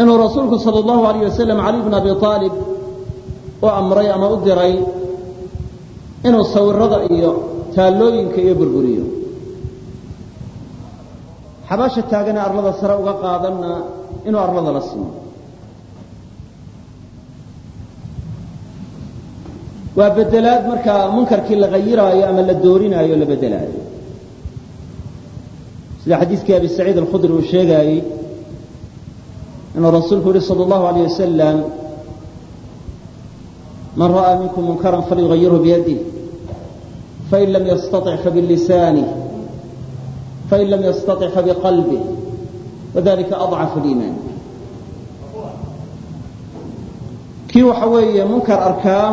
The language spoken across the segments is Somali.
inuu rasuulku sal allahu alayh wasalam cali bn abi aalib u amray ama u diray inuu sawirada iyo taallooyinka iyo burburiyo. Xabaasha taagane arlada sare uga qaadanna inuu arlada la simo. Waa bedelaad markaa munkarkii la hayiraayo ama la doorinaayo la bedelaayo sida xadiiskii abi saciid alkhudri uu sheegaayey inuu rasuulku yihi salى اllahu alayh wasalam man ra'aa minkum munkaran falyugayirhu biyadih fain lam yastaطic fabilisanih fain lam yastaطic fabiqalbih wadalika aضcafu اliimaan kii waxa weeye munkar arkaa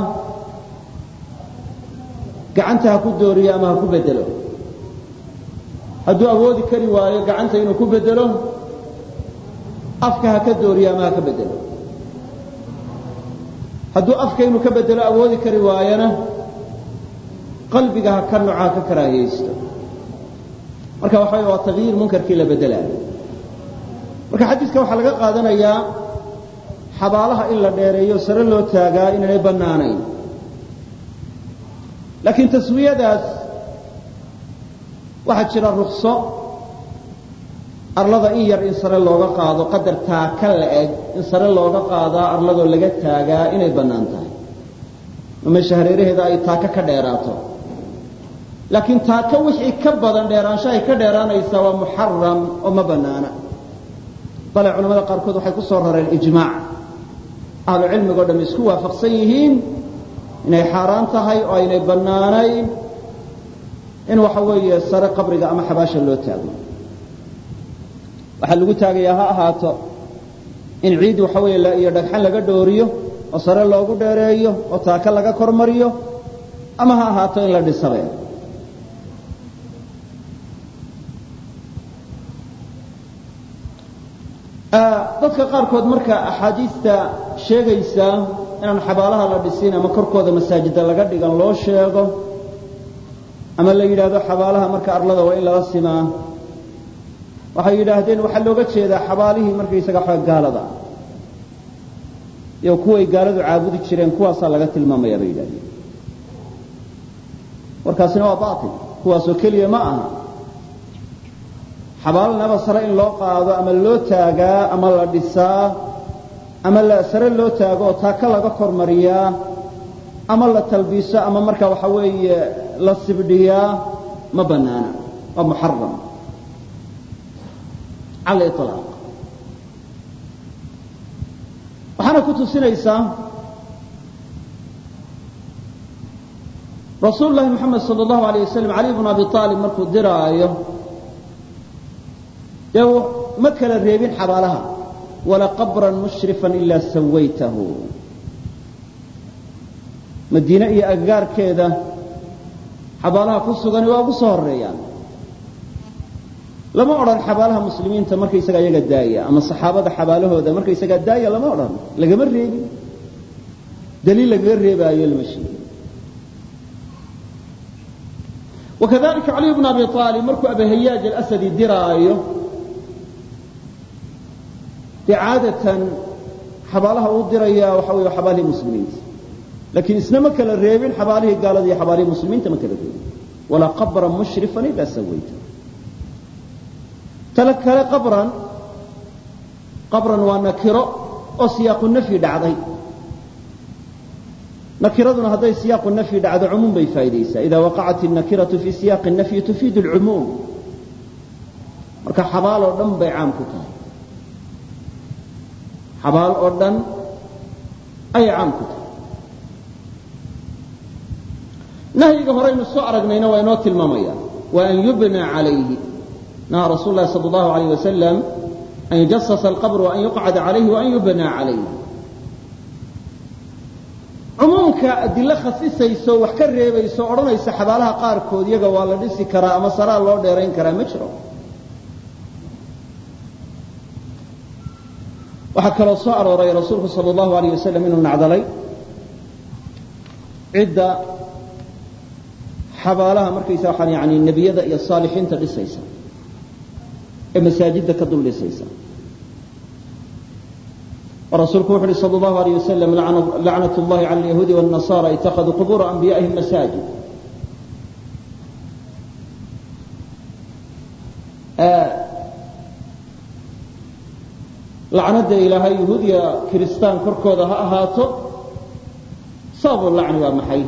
gacanta ha ku dooriyo ama ha ku bedelo hadduu awoodi kari waayo gacanta inuu ku bedelo afka ha ka dooriyo ama ha ka bedelo. Hadduu afka inuu ka bedelo awoodi kari waayona qalbiga ha ka nocaa ka karaahiyaysto. Marka waxa waa takyiir munkarkii la bedelaayo marka xadiiska waxaa laga qaadanayaa xabaalaha in la dheereeyo sare loo taagaa inaanay bannaanayn. Laakiin taswiyadaas waxaa jira rukso arlada in yar in sare looga qaado qadar taaka la eg in sare looga qaadaa arladoo laga taagaa inay bannaan tahay. Oo meesha hareeraheeda ay taaka ka dheeraato. Laakiin taaka wixii ka badan dheeraansho ay ka dheeraanaysaa waa muxaram oo ma bannaana. Bale culamada qaarkood waxay ku soo rareen ijmaac. Ahlu cilmigao dham isku waafaqsan yihiin inay xaaraan tahay oo aynay bannaanayn in waxa weeye sare qabriga ama xabaasha loo taago waxaa lagu taagayaa ha ahaato. In ciid waxa weeye iyo dhagxan laga dhooriyo oo sare loogu dheereeyo oo taaka laga kormariyo ama ha ahaato in la dhisabe dadka qaarkood marka axaadiista sheegaysa inaan xabaalaha la dhisin ama korkooda masaajida laga dhigan loo sheego ama la yidhaahdo xabaalaha marka arlada waa in lala simaa waxay yidhaahdeen waxaa looga jeedaa xabaalihii markaysaga xooga gaalada. Iyo kuway gaaladu caabudi jireen kuwaasaa laga tilmaamaya bay yidhahdeen warkaasina waa baatil. Kuwaasoo keliya ma aha. Xabaalnaba sare in loo qaado ama loo taagaa ama la dhisaa ama sare loo taago oo taaka laga kormariyaa ama la talbiiso ama marka waxa weeye la sibdhiyaa ma bannaana. Waa muxaram cala ilaaq waxaana ku tusinaysaa rasuul lahi moxamed sal allahu alayh wasalam cali bnu abi aalib markuu diraayo dee ma kala reebin xabaalaha wala qabran mushrifan ilaa sawaytahu. Madiine iyo agagaarkeeda xabaalaha ku sugani waa ugu soo horeeyaan lama odhan xabaalaha muslimiinta markaysaga iyaga daaya ama saxaabada xabaalahooda markaysagaa daaya lama odhan lagama reebin. Daliil lagaga reebaayo lama sheegin. Wakadalika caliy bnu abi aalib markuu abahayaaj alasadi diraayo dee caadatan xabaalaha uu diraya waxa wey xabaalihii muslimiinta. Lakiin isna ma kala reebin xabaalihii gaalada iyo xabaalihii muslimiinta ma kala reebin. Walaa qabran mushrifan ilaa sawayta kale qabran qabran waa nakiro oo siyaaqu nafyi dhacday nakiraduna hadday siyaaqu nafyi dhacdo cumuum bay faa'idaysaa ida waqacat الnakiratu fi siyaaqi الnafyi tufiid اlcumuum marka xabaal oo dhan bay caam ku tahay xabaal oo dhan ayay caam ku tahay nahyiga horeynu soo aragnayna waa inoo tilmaamaya wa an yubna calayhi naha rasuul lahi sal allahu alayh wasalam an yujasasa alqabr waan yuqcada calayhi waan yubna calayh cumuumka adilo khasisayso wax ka reebayso odhanaysa xabaalaha qaarkood iyaga waa la dhisi karaa ama saraa loo dheerayn karaa ma jiro waxaa kaloo soo arooray rasuulku sal allahu alayh wasalam inuu nacdalay cidda xabaalaha markaysa waxaan yani nebiyada iyo saalixiinta dhisaysa ee masaajidda ka dul dhisaysa rasuulku wuxu uhi sal اllahu alيyه wasalam lacnat اllahi cala alyahuudi wالnasara itakaduu qubura anbiya'ihim masaajid lacnada ilaahay yahuudiya kiristaan korkooda ha ahaato sababu lacni waa maxay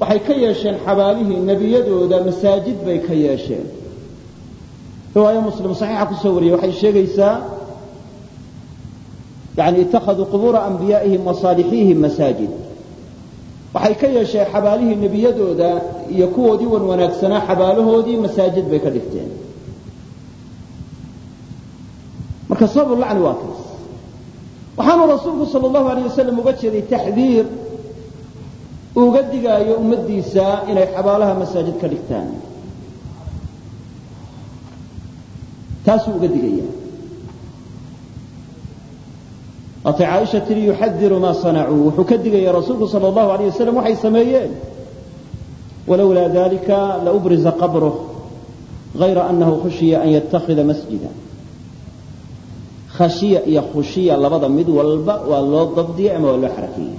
waxay ka yeesheen xabaalihii nebiyadooda masaajid bay ka yeesheen riwaayo muslim saxiixa ku soo wariyey waxay sheegaysaa yani itakaduu qubuura anbiyaa'ihim wa saalixiihim masaajid. Waxay ka yeesheen xabaalihii nebiyadooda iyo kuwoodii wan wanaagsanaa xabaalahoodii masaajid bay ka dhigteen. Marka sababu lacni waa kaas. Waxaanu rasuulku sal allahu aleyh wasalam uga jeeday taxdiir uga digaayo ummaddiisa inay xabaalaha masaajid ka dhigtaan taasuu uga digaya waatay caaisha tiri yuxadiru ma sanacuu. Wuxuu ka digaya rasuulku sal allahu aleyh wasalam waxay sameeyeen. Walowlaa dalika laubriza qabruh غayra anahu khushiya an yatakida masjida. Khashiya iyo khushiya labada mid walba waa loo dabdiyey ama waa loo xarakeeyey.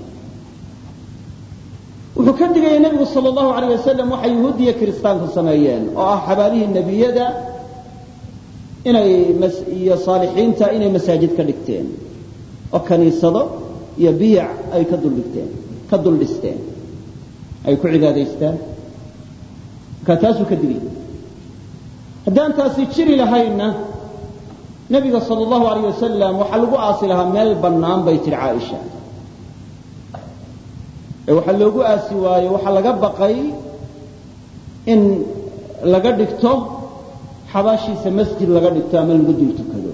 Wuxuu ka digaya nebigu sal allahu aleyh wasalam waxay yahuudiya kiristaanku sameeyeen oo ah xabaalihii nebiyada inay iyo saalixiinta inay masaajid ka dhigteen. Oo kaniisado iyo biyac ay ka duldhigteen ka dul ay ku cibaadaystaan. Markaa taasuu ka digay. Haddaan taasi jiri lahaynna nebiga sal allahu aleyh wasalam waxaa lagu aasi lahaa meel bannaan bay tihi caaisha. Ee waxaa loogu aasi waayo waxaa laga baqay in laga dhigto xabaashiisa masjid laga dhigto ama lagu dul tukado.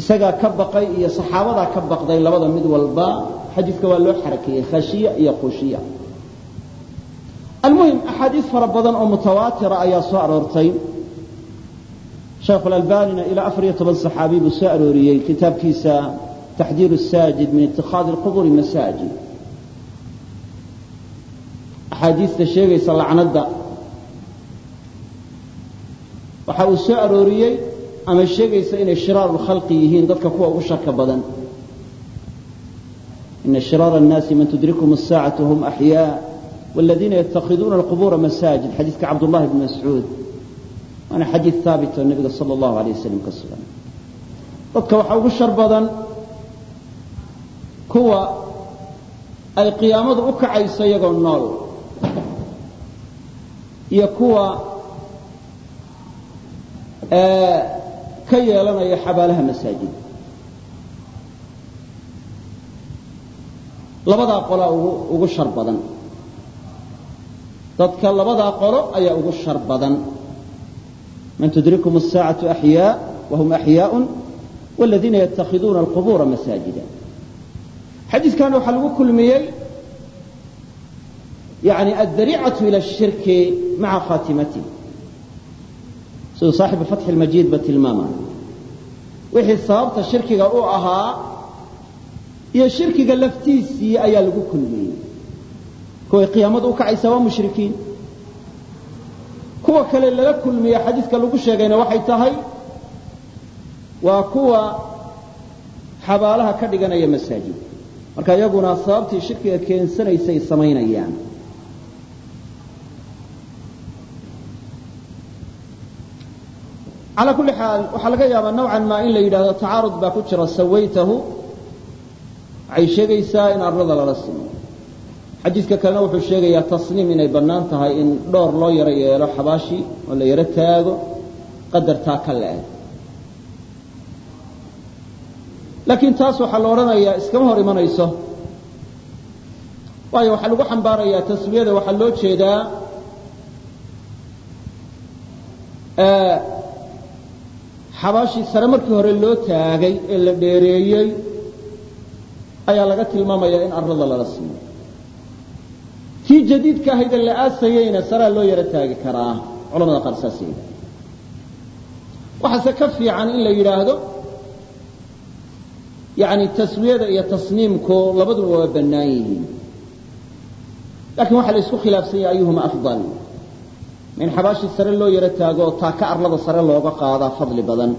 Isagaa ka baqay iyo saxaabadaa ka baqday labada mid walba xadiidka waa loo xarakeeyey khashiya iyo khushiya. Almuhim axaadiis fara badan oo mutawaatira ayaa soo aroortay. Sheekh alalbanina ilaa afar iyo toban saxaabi buu soo arooriyey kitaabkiisa taxdiir saajid min itikaadi lquburi masaajid axaadiista sheegaysa lacnadda waxa uu soo arooriyey ama sheegaysa inay shiraaru lkhalqi yihiin dadka kuwa ugu sharka badan ina shiraara الnaasi man tudrikhum الsaacatu hum axyaa wاladiina yatakhiduuna alqubuura masaajid xadiidka cabdullahi bn mascuud waana xadiid haabit oo nebiga sala allahu alay wasalam ka sugan dadka waxaa ugu shar badan kuwa ay qiyaamadu u kacayso iyagoo nool iyo kuwa ka yeelanaya xabaalaha masaajid labadaa qolaa ugu shar badan dadka labadaa qolo ayaa ugu shar badan man tudrikum الsaacaة أxyaa whm أxyaaء wاladiina yatakhiduuna اlqubuura masaajida xadiidkan waxaa lagu kulmiyey yani addariicaةu ilى الshirki maca khaatimati siduu saaxibu fatxi اlmajiid ba tilmaamay. Wixii sababta shirkiga u ahaa iyo shirkiga laftiisii ayaa lagu kulmiyey kuway qiyaamadu u kacaysaa waa mushrikiin. Kuwa kale lala kulmiye xadiidka lagu sheegayna waxay tahay waa kuwa xabaalaha ka dhiganaya masaajid. Marka iyaguna sababtii shirkiga keensanaysay samaynayaan calaa kulli xaal waxaa laga yaabaa nawcan maa in la yidhahdo tacaarud baa ku jira sawaytahu waxay sheegaysaa in arlada lala simo. Xadiidka kalena wuxuu sheegayaa tasniim inay bannaan tahay in dhowr loo yaro yeelo xabaashii oo la yaro taago qadartaa ka le-eg laakiin taas waxaa la odhanayaa iskama hor imanayso. Waayo waxaa lagu xambaarayaa taswiyada waxaa loo jeedaa xabaashii sare markii hore loo taagay ee la dheereeyey ayaa laga tilmaamayaa in arlada lala simo tii jadiidka ahayd ee la aasayeyna saraa loo yaro taagi karaa. Culamada qaar saas yidha waxaase ka fiican in la yidhaahdo yani taswiyada iyo tasniimku labaduba waa bannaan yihiin. Laakiin waxaa la isku khilaafsan yahay ayuhuma afdal in xabaashii sare loo yaro taago oo taaka arlada sare looga qaadaa fadli badan.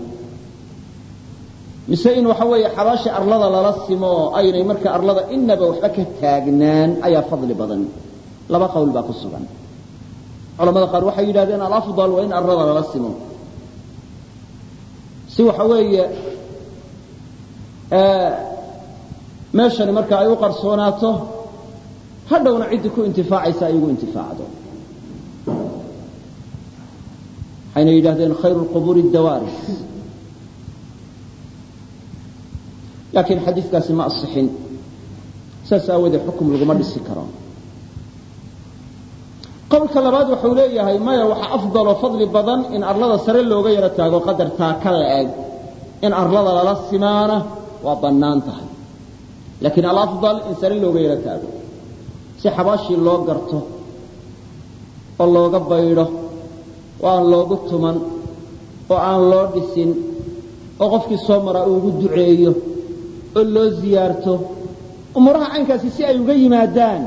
Mise in waxa weeye xabaasha arlada lala simo aynay marka arlada inaba waxba ka taagnaan ayaa fadli badan. Laba qowl baa ku sugan. Culamada qaar waxay yidhahdeen alafdal waa in arlada lala simo. Si waxa weeye meeshani marka ay u qarsoonaato hadhowna ciddii ku intifaacaysa ay ugu intifaacdo waxayna yidhahdeen khayru lqubuuri dawaaris laakiin xadiidkaasi ma asixin. Saas aawoodee xukum laguma dhisi karo. Qowlka labaad wuxuu leeyahay maya waxa afdaloo fadli badan in arlada sare looga yaro taago qadartaa ka la-eg in arlada lala simaana waa bannaan tahay. Laakiin alafdal in sare looga yaro taago. Si xabaashii loo garto oo looga baydho oo aan loogu tuman oo aan loo dhisin oo qofkii soo maraa uu ugu duceeyo oo loo ziyaarto umuuraha caynkaasi si ay uga yimaadaan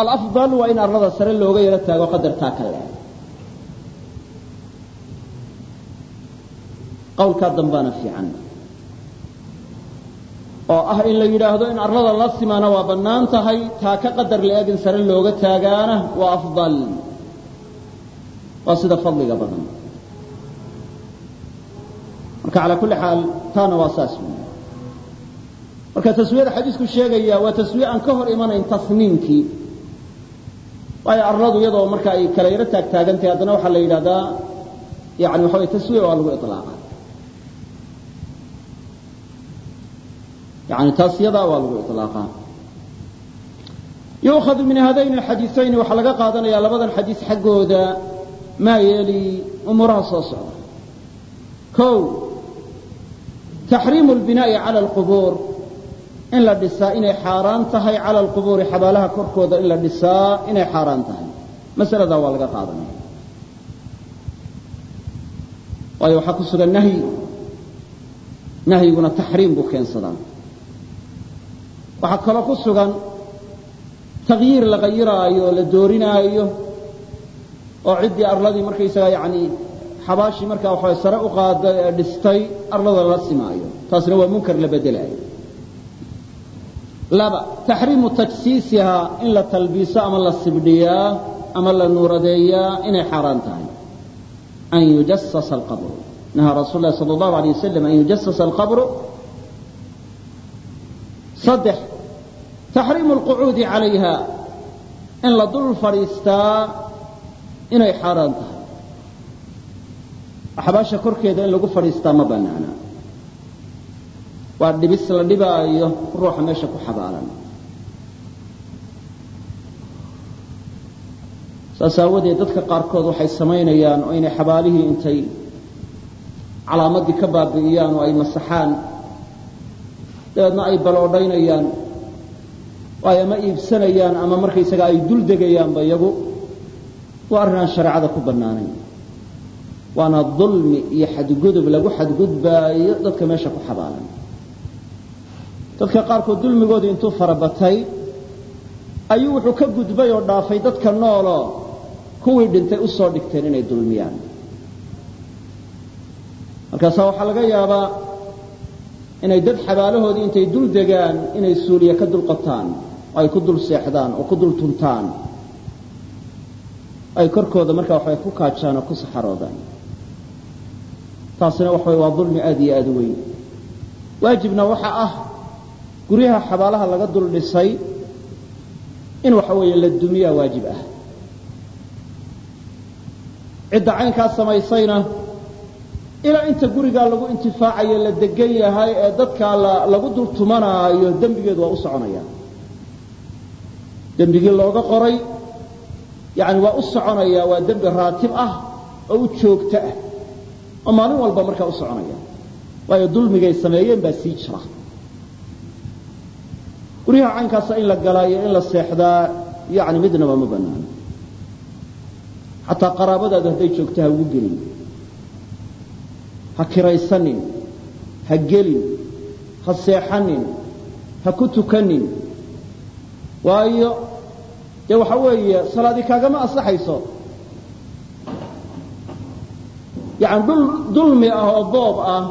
alafdal waa in arlada sare looga yaro taago qadartaa ka le qowlkaa dambaana fiican. Oo ah in la yidhaahdo in arlada la simaana waa bannaan tahay taa ka qadar la-eg in sare looga taagaana waa afdal waa sida fadliga badan. Marka calaa kulli xaal taana waa saas marka taswiyada xadiisku sheegaya waa taswiye aan ka hor imanayn tasniimkii waayo arladu iyadoo marka ay kala yaro taagtaagantahay haddana waxaa la yidhahdaa yani waxa wey taswiya waa lagu ilaaqa yani taas waa lagu ilaaqa yuukhadu min haadayn alxadiiayn waxaa laga qaadanaya labadan xadiis xaggooda maa yeeli umuuraha soo socda. O taxriimu اlbinaa'i cala اlqubuur in la dhisaa inay xaaraan tahay cala alqubuuri xabaalaha korkooda in la dhisaa inay xaaraan tahay. Masaladaa waa laga qaadanaya. Waayo waxaa ku sugan nahyi. Nahyiguna taxriim buu keensadaa. Waxaa kaloo ku sugan tagyiir la qayiraayo la doorinaayo oo ciddii arladii markaysaga yani xabaashii markaa waxa sare u qaaday ee dhistay arlada la simaayo. Taasna waa munkar la bedelaayo laba taxriimu tajsiisihaa in la talbiiso ama la sibdhiyaa ama la nuuradeeyaa inay xaaraan tahay. An yujasasa alqabru. Nahaa rasuul lahi sala allahu alay wasalam an yujasasa alqabru. Saddex taxriimu alqucuudi calayha. In la dul fadhiistaa inay xaaraan tahay. Axbaasha korkeeda in lagu fadhiistaa ma banaana. Waa dhibis la dhibaayo ruuxa meesha ku xabaalan saas aawadeed dadka qaarkood waxay samaynayaan oo inay xabaalihii intay calaamadii ka baabi'iyaan oo ay masaxaan. Dabeedna ay baloodhaynayaan ay ama iibsanayaan ama markaysaga ay dul degayaanba iyagu waa arrin aan shareecada ku bannaanayn waana dulmi iyo xadgudub lagu xadgudbaayo dadka meesha ku xabaalan. Dadka qaarkood dulmigooda intuu farabatay ayuu wuxuu ka gudbay oo dhaafay dadka nooloo kuwii dhintay u soo dhigteen inay dulmiyaan. Markaasaa waxaa laga yaabaa inay dad xabaalahoodii intay dul degaan inay suuliya ka dul qotaan oo ay ku dul seexdaan oo ku dul tuntaan ay korkooda markaa waxay ku kaajaan oo ku saxaroodaan. Taasina waxa waa dulmi aad iyo aad u weyn. Waajibna waxa ah guryaha xabaalaha laga dul dhisay in waxa weeye la dumiyaa waajib ah. Cidda caynkaas samaysayna ilaa inta gurigaa lagu intifaacayo la degan yahay ee dadkaa lagu dul tumanaayo dembigeedu waa u soconaya. Dembigii looga qoray yani waa u soconaya waa dembi raatib ah oo u joogto ah. Oo maalin walba markaa u soconaya. Waayo dulmigay sameeyeen baa sii jira. Guryaha caynkaasa in la galaa in la seexdaa yani midnaba ma banaano xataa qaraabadaadu hadday joogto ha ugu gelin. Ha kiraysanin ha gelin ha seexanin ha ku tukanin. Waayo dee waxa weeye salaadi kaagama ansaxayso yani dhul dulmi ah oo boob ah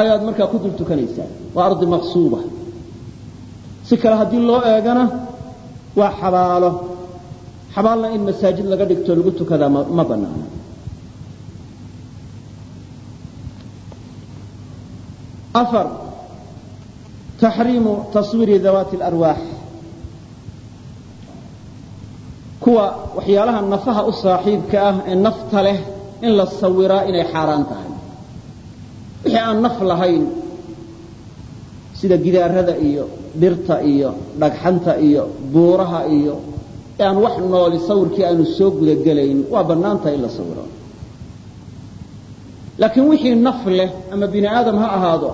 ayaad markaa ku dul tukanaysaa. Waa ardi maqsuuba. Si kale haddii loo eegana waa xabaalo. Xabaalna in masaajid laga dhigto lagu tukadaa ma banaana afar taxriimu taswiiri dawaati اlarwaax kuwa waxyaalaha nafaha u saaxiibka ah ee nafta leh in la sawiraa inay xaaraan tahay. Wixii aan naf lahayn sida gidaarada iyo dhirta iyo dhagxanta iyo buuraha iyo ee aan wax nooli sawirkii aanu soo gudagelayn waa bannaan tahay in la sawiro. Laakiin wixii naf leh ama bini aadam ha ahaado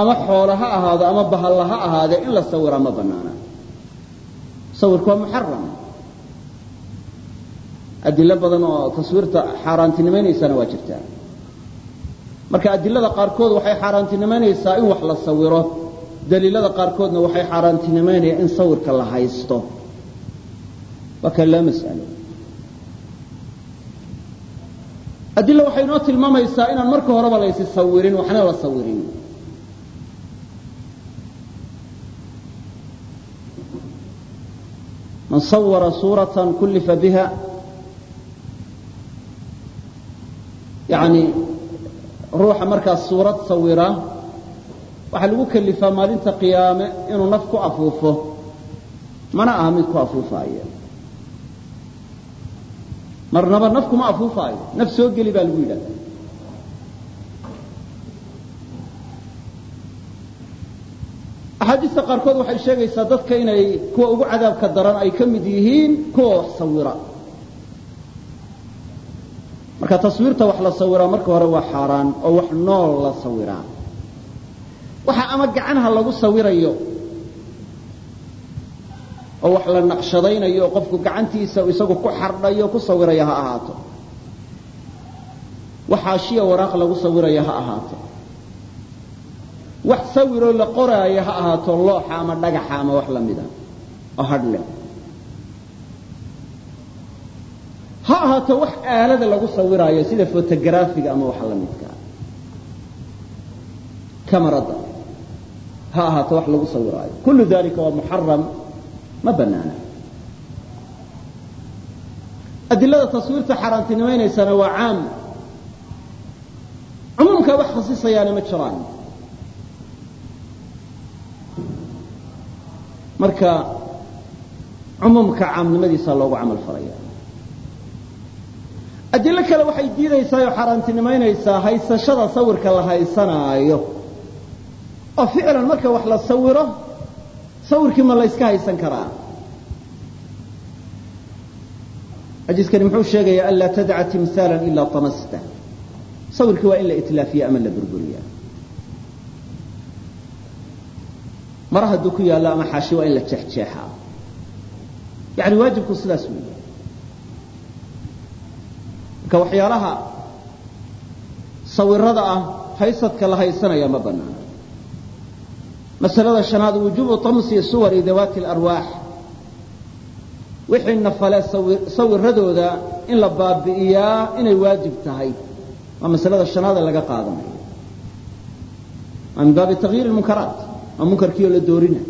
ama xoolo ha ahaado ama bahalla ha ahaadee in la sawiraa ma bannaana. Sawirku waa muxaram adilo badan oo taswiirta xaaraantinimaynaysana waa jirtaa marka adilada qaarkood waxay xaaraantinimaynaysaa in wax la sawiro. Daliilada qaarkoodna waxay xaaraantinimaynayaan in sawirka la haysto. Waa kan laa mas'alo. Adilo waxay inoo tilmaamaysaa inaan marka horeba laysi sawirin waxna la sawirin. Man sawara suuratan kullifa biha yani ruuxa markaas suurad sawira waxaa lagu kelifaa maalinta qiyaame inuu naf ku afuufo. Mana aha mid ku afuufaayo. Marnaba naf kuma afuufaayo. Naf soo geli baa lagu yidhahda axaadiista qaarkood waxay sheegaysaa dadka inay kuwa ugu cadaabka daran ay ka mid yihiin kuwa wax sawira marka taswiirta wax la sawiraa marka hore waa xaaraan oo wax nool la sawiraa. Waxa ama gacanha lagu sawirayo oo wax la naqshadaynayo oo qofku gacantiisa isagu ku xardhayo ku sawiraya ha ahaato. Wax haashiya waraaq lagu sawiraya ha ahaato. Wax sawiroo la qoraayo ha ahaato looxa ama dhagaxa ama wax lamida oo hadhle ha ahaato wax aalada lagu sawiraayo sida fotografiga ama waxa la midka. Ha ahaato wax lagu sawiraayo. Kullu dalika waa muxaram ma banaana. Adilada taswiirta xaaraantinimaynaysana waa caam. Cumuumka wax khasisayaana ma jiraan. Marka cumuumka caamnimadiisa loogu camal falaya adilo kale waxay diidaysaa oo xaaraantinimaynaysaa haysashada sawirka la haysanaayo. Oo ficlan marka wax la sawiro sawirkii ma layska haysan karaa. Xadiiskani muxuu sheegayaa an laa tadca timhaala ilaa tamasta. Sawirkii waa in la itlaafiya ama la burburiya mara hadduu ku yaallo ama xaashi waa in la jeexjeexaa. Yani waajibku sidaas weeye marka waxyaalaha sawirada ah haysadka la haysanaya ma banaana masalada shanaad wujuubu tamsi suwari dawaati اlarwaax wixii nafale sawiradooda in la baabi'iyaa inay waajib tahay waa masalada shanaada laga qaadanayo waa min baabi takyiir munkaraat waa munkarkiioo la doorina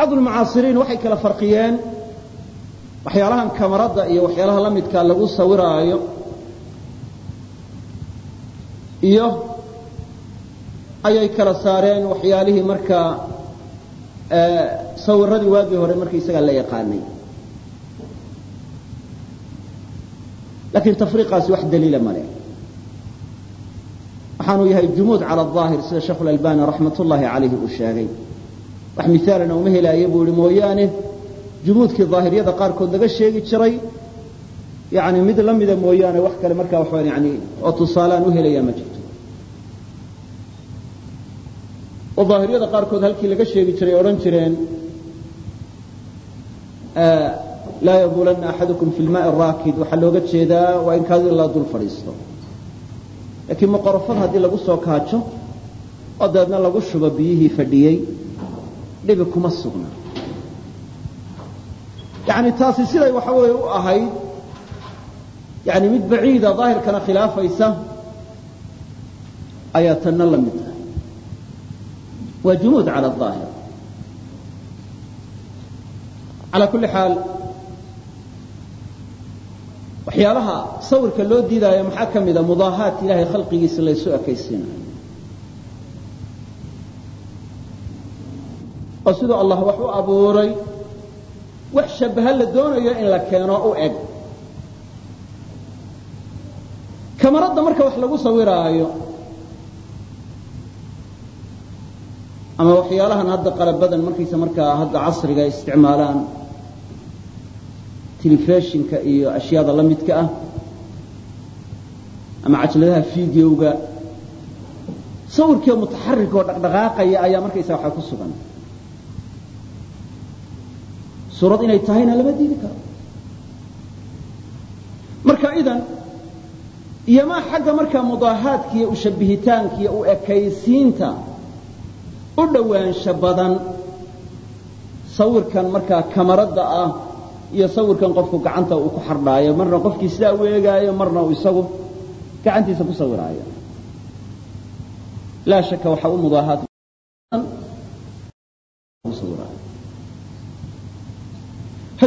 bacdu lmucaasiriin waxay kala farqiyeen waxyaalahan kamarada iyo waxyaalaha la midka lagu sawiraayo iyo ayay kala saareen waxyaalihii markaa sawiradii waagii hore marka isagaa la yaqaanay. Laakiin tafriiqaasi wax daliila male waxaanuu yahay jumuud cala aahir sida sheekhu raxmat ullaahi calayhi uu sheegay wax miaalana uma helaaye buu ihi mooyaane jumuudkii daahiriyada qaarkood laga sheegi jiray yani mid la mida mooyaane wax kale markaa waxaa yani oo tusaalaan u helaya ma jirto. Oo daahiriyada qaarkood halkii laga sheegi jiray odhan jireen laa yabuulanna axadukum fi lmaai raakid. Waxaa looga jeedaa waa in kaadi la dul fadhiisto. Laakiin maqorofad haddii lagu soo kaajo oo dabeedna lagu shubo biyihii fadhiyey dhibi kuma sugna. Yani taasi siday waxa weeye u ahayd yani mid baciida daahirkana khilaafaysa ayaa tanna la mid tahay waa jumuud cala aahir calaa kulli xaal waxyaalaha sawirka loo diidaayo maxaa ka mida mudaahaat ilahay khalqigiisa laysu ekaysiinayo oo siduu allah wax u abuuray wax shabaha la doonayo in la keeno u eg. Kamaradda marka wax lagu sawiraayo ama waxyaalahan hadda qalabadan markaysa markaa hadda casriga isticmaalaan telefishinka iyo ashyaada la midka ah ama cajladaha videoga sawirkiio mutaxarik oo dhaqdhaqaaqaya ayaa markaysa waxaa ku sugan suurad inay tahayna lama diidi karo. Marka idan iyo maa xagga markaa mudaahaadka iyo ushabihitaanka iyo u ekaysiinta u dhowaansho badan sawirkan markaa kamaradda ah iyo sawirkan qofku gacanta uu ku xardhaayo marna qofkii sidaa u eegaayo marna uu isagu gacantiisa ku sawiraayo. Laa shaka waxaa u mudaahaad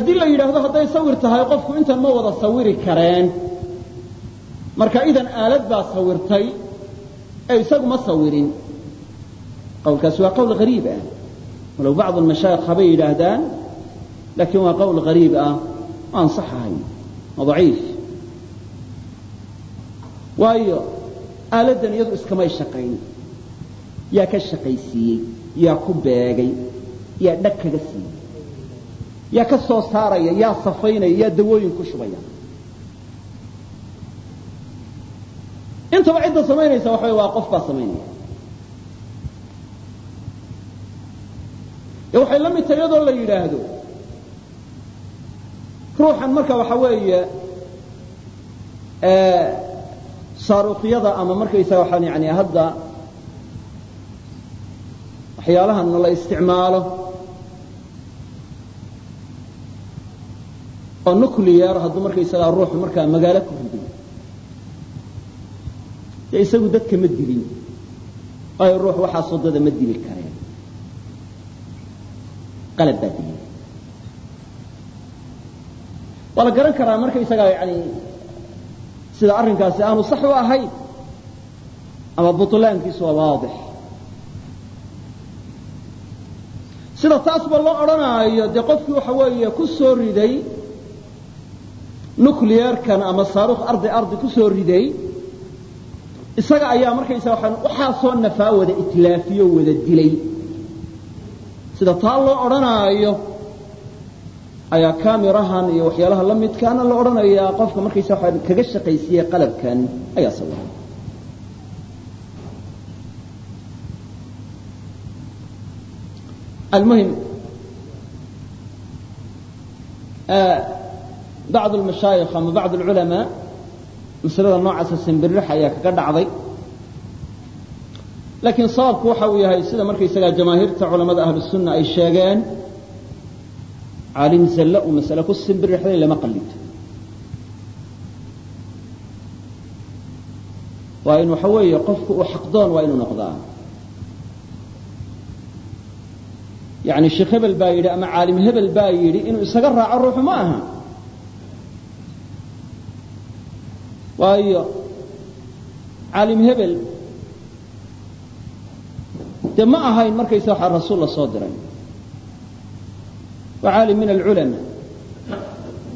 haddii la yidhaahdo hadday sawir tahay qofku intan ma wada sawiri kareen. Marka idan aalad baa sawirtay ee isagu ma sawirin. Qawlkaasi waa qawl hariib ah. Walow bacd almashaayikh habay yidhaahdaan laakiin waa qawl hariib ah. Oo aan sax daciif. Waayo aaladdan iyadu iskamay shaqayn. Yaa ka shaqaysiiyey yaa ku beegay yaa dhag kaga siiyey yaa ka soo saaraya yaa safaynaya yaa dawooyin ku shubaya. Intaba cidda samaynaysa waxa waa qof baa samaynaya. Ee waxay la mid tahay iyadoo la yidhaahdo ruuxan marka waxa weeye saaruuqyada ama markaysaga waxaan yani hadda waxyaalahan la isticmaalo oo nuclear hadduu markaysagaa ruuxu markaa magaalo ku riday dee isagu dadka ma dilin. Waayo ruux waxaasoo dada ma dili kareen. Qalab baa dilay waa la garan karaa markaysagaa yani sida arrinkaasi aanu sax u ahayn ama butlaankiisu waa waadix. Sida taasba loo odhanaayo dee qofkii waxa weeye ku soo riday nuclearkan ama saaruukh ardi ardi ku soo riday isaga ayaa markaysa waxaan waxaasoo nafaa wada itlaafiyo wada dilay. Sida taa loo odhanaayo ayaa kamirahan iyo waxyaalaha la midkaana la odhanayaa qofka markaysa waxaan kaga shaqaysiiyey qalabkan ayaa sawiray almuhim bacd almashaayikh ama bacd alculamaa masalada noocaasa simbirix ayaa kaga dhacday laakiin sababku waxa uu yahay sida markaysagaa jamaahiirta culamada ahlusunna ay sheegeen caalim zalle uu masale ku simbirixday lama qallito waa in waxa weeye qofku uu xaqdoon waa inuu noqdaa yani sheekh hebel baa yidhi ama caalim hebel baa yidhi inuu isaga raaco ruuxu ma aha waayo caalim hebel dee ma ahayn markaysa waxaa rasuul la soo diray waa caalim min alculama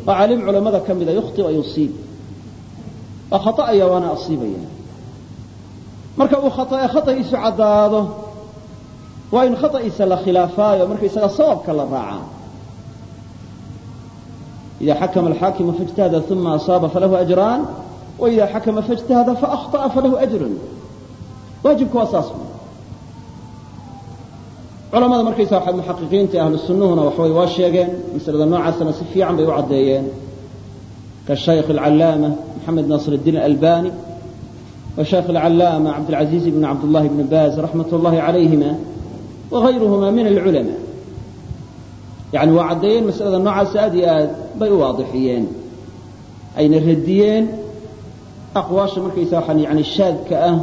waa caalim culamada ka mida yukhti wa yusiib waa khaطa'aya waana asiibaya marka uu khaطa'e khata'iisu caddaado waa in khata'iisa la khilaafaayo markaysaga sababka la raacaa ida xakama alxaakimu faاjtahada uma asaaba falahu ajraan وإida xakma faاجتahada faأخطأa falahu أjr waajibku waa saas culamada markaysa waa muxaqiqiinta ahlu sunuhuna waxaway waa sheegeen masalada noocaasna si fiican bay u caddeeyeen kaلشhaykh العalaamة محamed naصr الdiin الأlbani وشhaykh العalaamة cabdالعaزيز بن cabd الlahi بن baz raxmaة الlahi عalayhima وغayruhma min الculamاء yani waa caddeeyeen masalada noocaas aad iyo aad bay u waadixiyeen ayna radiyeen aqwaasha markaysa waxaan yani shaadka ah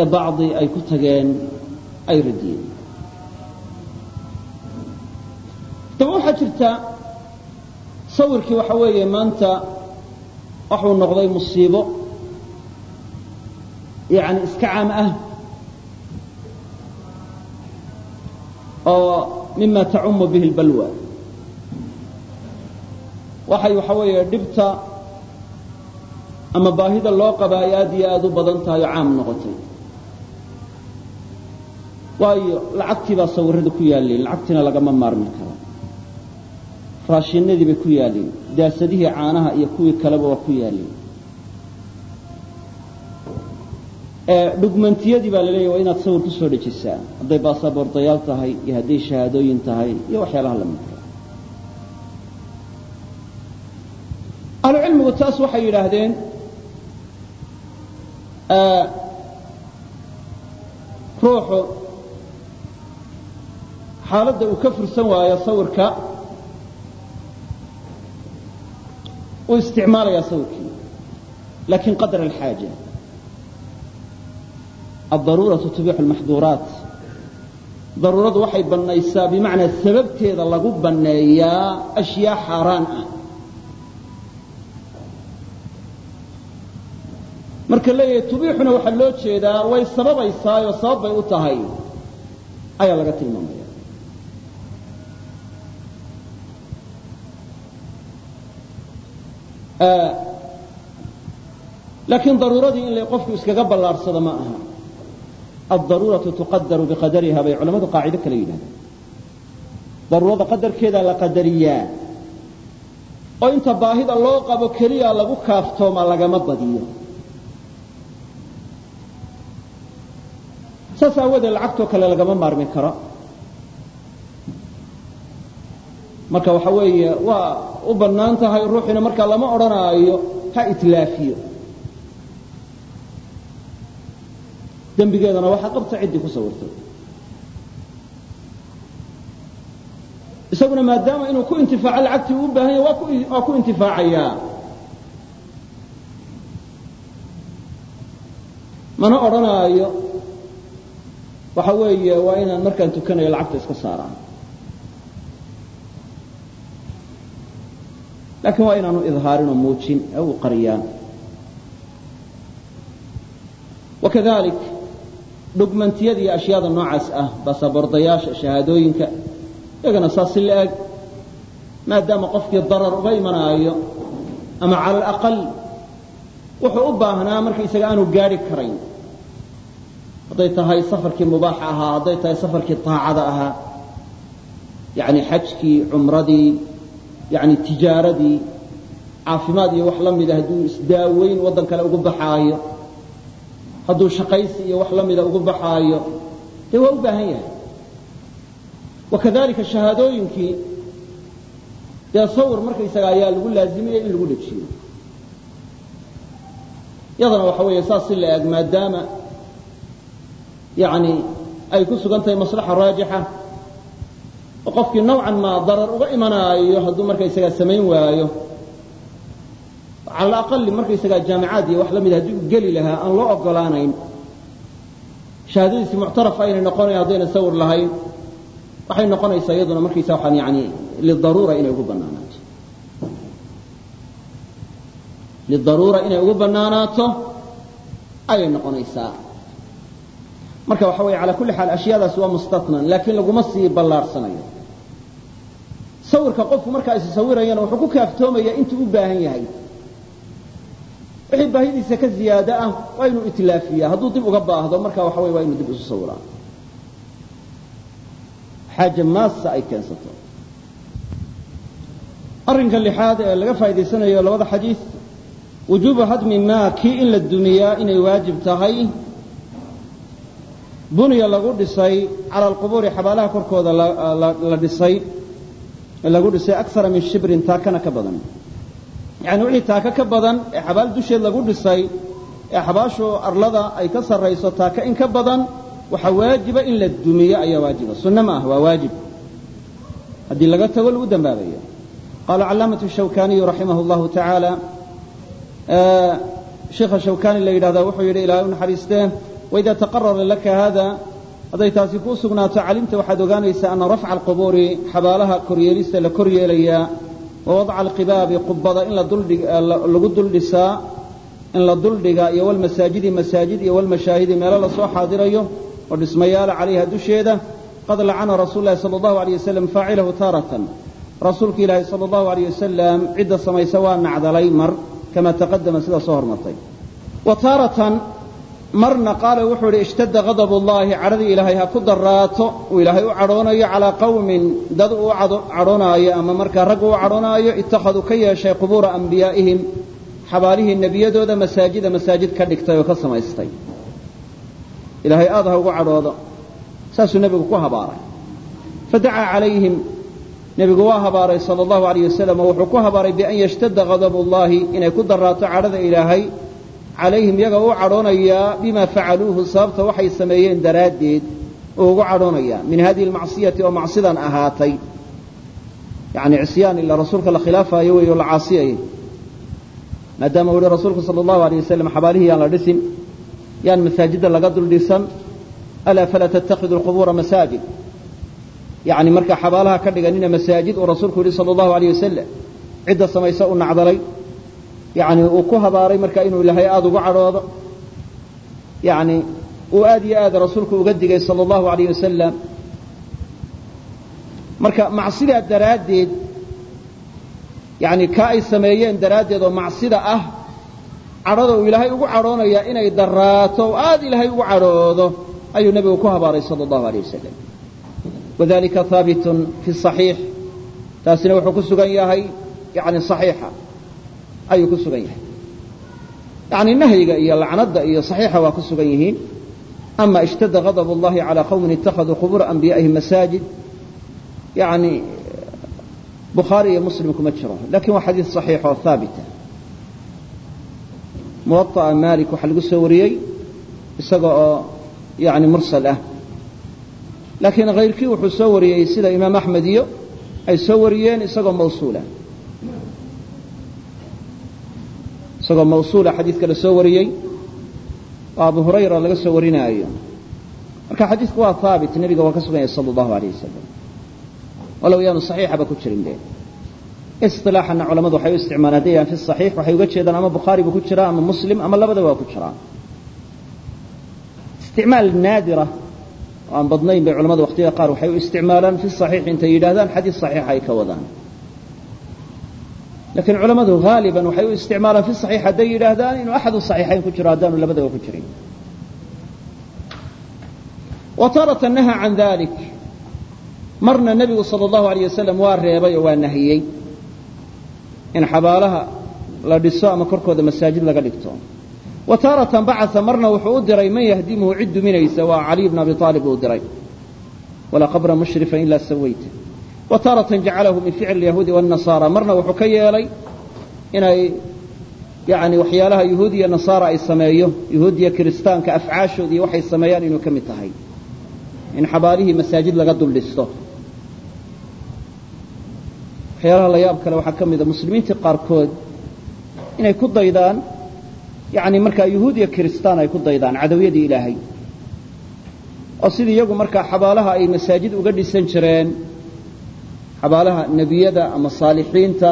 ee bacdi ay ku tageen ay radiyeen. Daba waxaa jirta sawirkii waxa weeye maanta waxuu noqday musiibo yani iska caam ah oo mima tacumu bihi اlbalwa waxay waxa weeye dhibta ama baahida loo qaba ay aad iyo aad u badan tahay oo caam noqotay. Waayo lacagtii baa sawirada ku yaalleen lacagtiina lagama maarmi karo. Raashinadii bay ku yaalleen daasadihii caanaha iyo kuwii kaleba waa ku yaalleen dhugmantiyadii baa la leeyahy waa inaad sawir ku soo dhejisaa hadday baasaboordayaal tahay iyo hadday shahaadooyin tahay iyo waxyaalaha lamidka ahlucilmigu taas waxay yidhaahdeen ruuxu xaaladda uu ka fursan waayo sawirka uu isticmaalayaa sawirkii laakiin qadra alxaaja. Aldaruuratu tubixu lmaxduuraat daruuradu waxay bannaysaa bimacnaa sababteeda lagu banneeyaa ashyaa xaaraan ah marka leeyahay tubiixuna waxaa loo jeedaa way sababaysaayoo sabab bay u tahay ayaa laga tilmaamaya. Laakiin daruuradii in qofku iskaga ballaarsado ma aha. Aldaruuratu tuqadaru biqadariha bay culamadu qaacido kale yidhahdeen. Daruurada qadarkeedaa la qadariyaa. Oo inta baahida loo qabo keliya lagu kaaftooma lagama badiyo saas aawadeed lacagtoo kale lagama maarmi karo. Marka waxa weeye waa u bannaan tahay ruuxiina markaa lama odhanaayo ha itlaafiyo. Dembigeedana waxaa qabta ciddii ku sawirtay. Isaguna maadaama inuu ku intifaaco lacagtii uu u baahan yahy waa ku intifaacayaa mana odhanaayo waxa weeye waa inaan markaan tukanayo lacagta iska saaraan. Laakiin waa inaanu idhaarin oo muujin ee uu qariyaan wakadalik dhugmantiyada iyo ashyaada noocaas ah baasaboordayaasha shahaadooyinka iyagana saas si la-eg maadaama qofkii darar uga imanaayo ama cala wuxuu u baahnaa markaisaga aanu gaadhi karayn hadday tahay safarkii mubaaxa ahaa hadday tahay safarkii taacada ahaa yani xajkii cumradii yani tijaaradii caafimaad iyo wax la mida hadduu isdaaweyn waddan kale ugu baxaayo hadduu shaqaysi iyo wax la mida ugu baxaayo dee waa u baahan yahay. Wakadalika shahaadooyinkii dee sawir markaysaga ayaa lagu laazimiyey in lagu dhejiyo. Yadana waxa weeye saas si la eg maadaama yani ay ku sugan tahay maslaxa raajixa oo qofkii nawcan maa darar uga imanaayo hadduu markaysagaa samayn waayo. Cala aqali markaysagaa jaamicaad iyo wax la mida haddii u geli lahaa aan loo ogolaanayn shahaadadiisi muctaraf aynay noqonayn haddayna sawir lahayn waxay noqonaysaa iyaduna markaysa waxaan yani lidaruura inay ugu bannaanaato. Lidaruura inay ugu bannaanaato ayay noqonaysaa marka waxa weeye calaa kulli xaal ashyaadaasi waa mustatnan laakiin laguma sii ballaarsanayo. Sawirka qofku markaa is sawirayana wuxuu ku kaaftoomaya intuu u baahan yahay. Wixii baahidiisa ka ziyaado ah waa inuu itlaafiya hadduu dib uga baahdo marka waxa weye waa inuu dib isu sawiraa xaaja maasa ay keensato. Arrinka lixaad ee laga faa'idaysanayo labada xadiis wujuubu hadmi maa kii in la dumiyaa inay waajib tahay bunya lagu dhisay cala alqubuuri xabaalaha korkooda la dhisay lagu dhisay akara min shibrin taakana ka badan. Yani wixii taaka ka badan ee xabaal dusheed lagu dhisay ee xabaashu arlada ay ka sarrayso taaka in ka badan waxaa waajiba in la dumiyo ayaa waajiba. Sunno ma ah waa waajib. Haddii laga tago lagu dembaabayo qaala calaamatu shawkaniyu raximah llahu tacaala sheikha shawkani la yidhahda wuxuu yidhi ilaahay u naxariistee waida taqarara laka hada hadday taasi kuu sugnaato calimta waxaad ogaanaysaa ana rafca alqubuuri xabaalaha koryeelista la kor yeelayaa wa wadca alqibaabi qubada in lagu duldhisaa in la duldhiga iyo walmasaajidi masaajid iyo walmashaahidi meelo la soo xaadirayo oo dhismayaala calayha dusheeda qad lacana rasuulu lahi sala allahu aleyh wasalam faacilahu taaratan. Rasuulka ilaahi sala allahu aleyh wasalam cidda samaysa waa nacdalay mar kama taqadama marna qaala wuxuu idhi ishtadda ghadab ullaahi cadhadii ilaahay ha ku daraato uu ilaahay u cadhoonayo calaa qawmin dad uu cadhoonaayo ama markaa rag uu cadhoonaayo ittakhaduu ka yeeshay qubuura ambiyaa'ihim xabaalihii nebiyadooda masaajida masaajid ka dhigtay oo ka samaystay. Ilaahay aad ha ugu cadhoodo. Saasuu nebigu ku habaaray. Fadacaa calayhim. Nebigu waa habaaray sala allahu alayh wasalam wuxuu ku habaaray bian yashtadda ghadabu ullaahi inay ku daraato cadhada ilaahay calayhim yaga u cadhoonayaa bima facaluuhu sababta waxay sameeyeen daraaddeed uu ugu cadhoonayaa min hadihi almacsiyati oo macsidan ahaatay. Yacni cisyaan ila rasuulka la khilaafaayo weey oo la caasiyayay maadaama uu rasuulku sala allahu alayh wasalam xabaalihii yaan la dhisin yaan masaajidda laga dul dhisan alaa falaa tattakidu alqubuura masaajid? Yacni markaa xabaalaha ka dhiganina masaajid uu rasuulku yidhi sala allahu alayh wasalam cidda samaysa u nacdalay yacni uu ku habaaray marka inuu ilaahay aada ugu cadhoodo. Yacni uu aad iyo aad rasuulku uga digay sala allahu alayh wasalam marka macsidaa daraaddeed yacni kaa ay sameeyeen daraaddeed oo macsida ah cadhada uu ilaahay ugu cadhoonayaa inay daraato oo aad ilaahay ugu cadhoodo ayuu nebigu ku habaaray sala allahu alayh wasalam wadalika haabitun fi saxiix. Taasina wuxuu ku sugan yahay yani saxiixa ayuu ku sugan yahay yani nahyiga iyo lacnadda iyo saxiixa waa ku sugan yihiin ama ishtadda ghadab اllahi calى qowmin ittakhaduu qubuura anbiyaa'ihim masaajid yani bukhaari iyo muslim kuma jiro lakin waa xadiis صaxiix oo haabita muwaطa'a malik waxaa lagu soo wariyey isaga oo yani mursal ah laakiin hayrkii wuxuu soo wariyey sida imaam axmed iyo ay soo wariyeen isagoo mawsuula isagoo mawsuula xadiidka la soo wariyey oo abu hurayra laga soo warinaayo. Marka xadiidku waa haabit nebiga waa ka sugan yahay sala allahu alayh wasalam walow yaanu saxiixaba ku jirin be isilaaxana culamadu waxay u isticmaalaan hadday yahan fi saxiix waxay uga jeedaan ama bukhaari buu ku jiraa ama muslim ama labadaba waa ku jiraa. Isticmaal naadira oo aan badnayn bay culamadu waqtiyada qaar waxay u isticmaalaan fi saxiix intay yidhahdaan xadiis saxiixa ay ka wadaan lakiin culamadu haaliban waxay u isticmaalaan fi saxiix. Hadday yidhaahdaan inuu axadu saxiixayn ku jiro haddaanu labadaba ku jirin. Wa taaratan naha can dalik marna nebigu sala allahu alayh wasalam waa reebay oo waa nahiyey in xabaalaha la dhiso ama korkooda masaajid laga dhigto. Wa taaratan bacaa marna wuxuu u diray man yahdimuhu cid duminaysa waa caliy bna abi aalib uu diray. Walaa qabra mushrifan ilaa sawayta wa taaratan jacalahu min ficli yahuudi wاnasaara marna wuxuu ka yeelay inay yani waxyaalaha yuhuud iyo nasaara ay sameeyo. Yuhuudiya kiristaanka afcaashood iyo waxay sameeyaan inuu ka mid tahay. In xabaalihii masaajid laga dul dhisto waxyaalaha la yaab kale waxaa ka mida muslimiintii qaarkood inay ku daydaan yani markaa yuhuud iyo kiristaan ay ku daydaan cadawiyadii ilaahay. Oo sidii iyagu markaa xabaalaha ay masaajid uga dhisan jireen xabaalaha nebiyada ama saalixiinta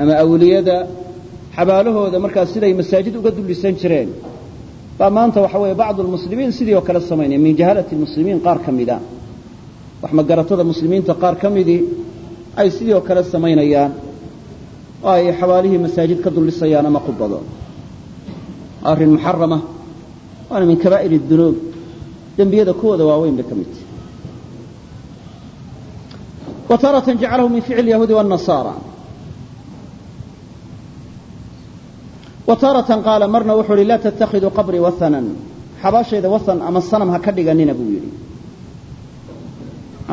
ama awliyada xabaalahooda markaa siday masaajid uga dul dhisan jireen. Baa maanta waxa weeye bacdu lmuslimiin sidii oo kale samaynaya min jahalati lmuslimiin qaar ka mida. Wax magaratada muslimiinta qaar ka midii ay sidii oo kale samaynayaan oo ay xabaalihii masaajid ka dul dhisayaan ama qubado. Arrin muxarama waana min kabaa'ir dunuub. Dembiyada kuwooda waaweyn bay ka mid taaratan jacalahu min ficli yahuudi wاnasaara wa taaratan qaala marna wuxuu uhi laa tattakhiduu qabrii wahanan xabaashayda wahan ama sanam ha ka dhiganina buu yidhi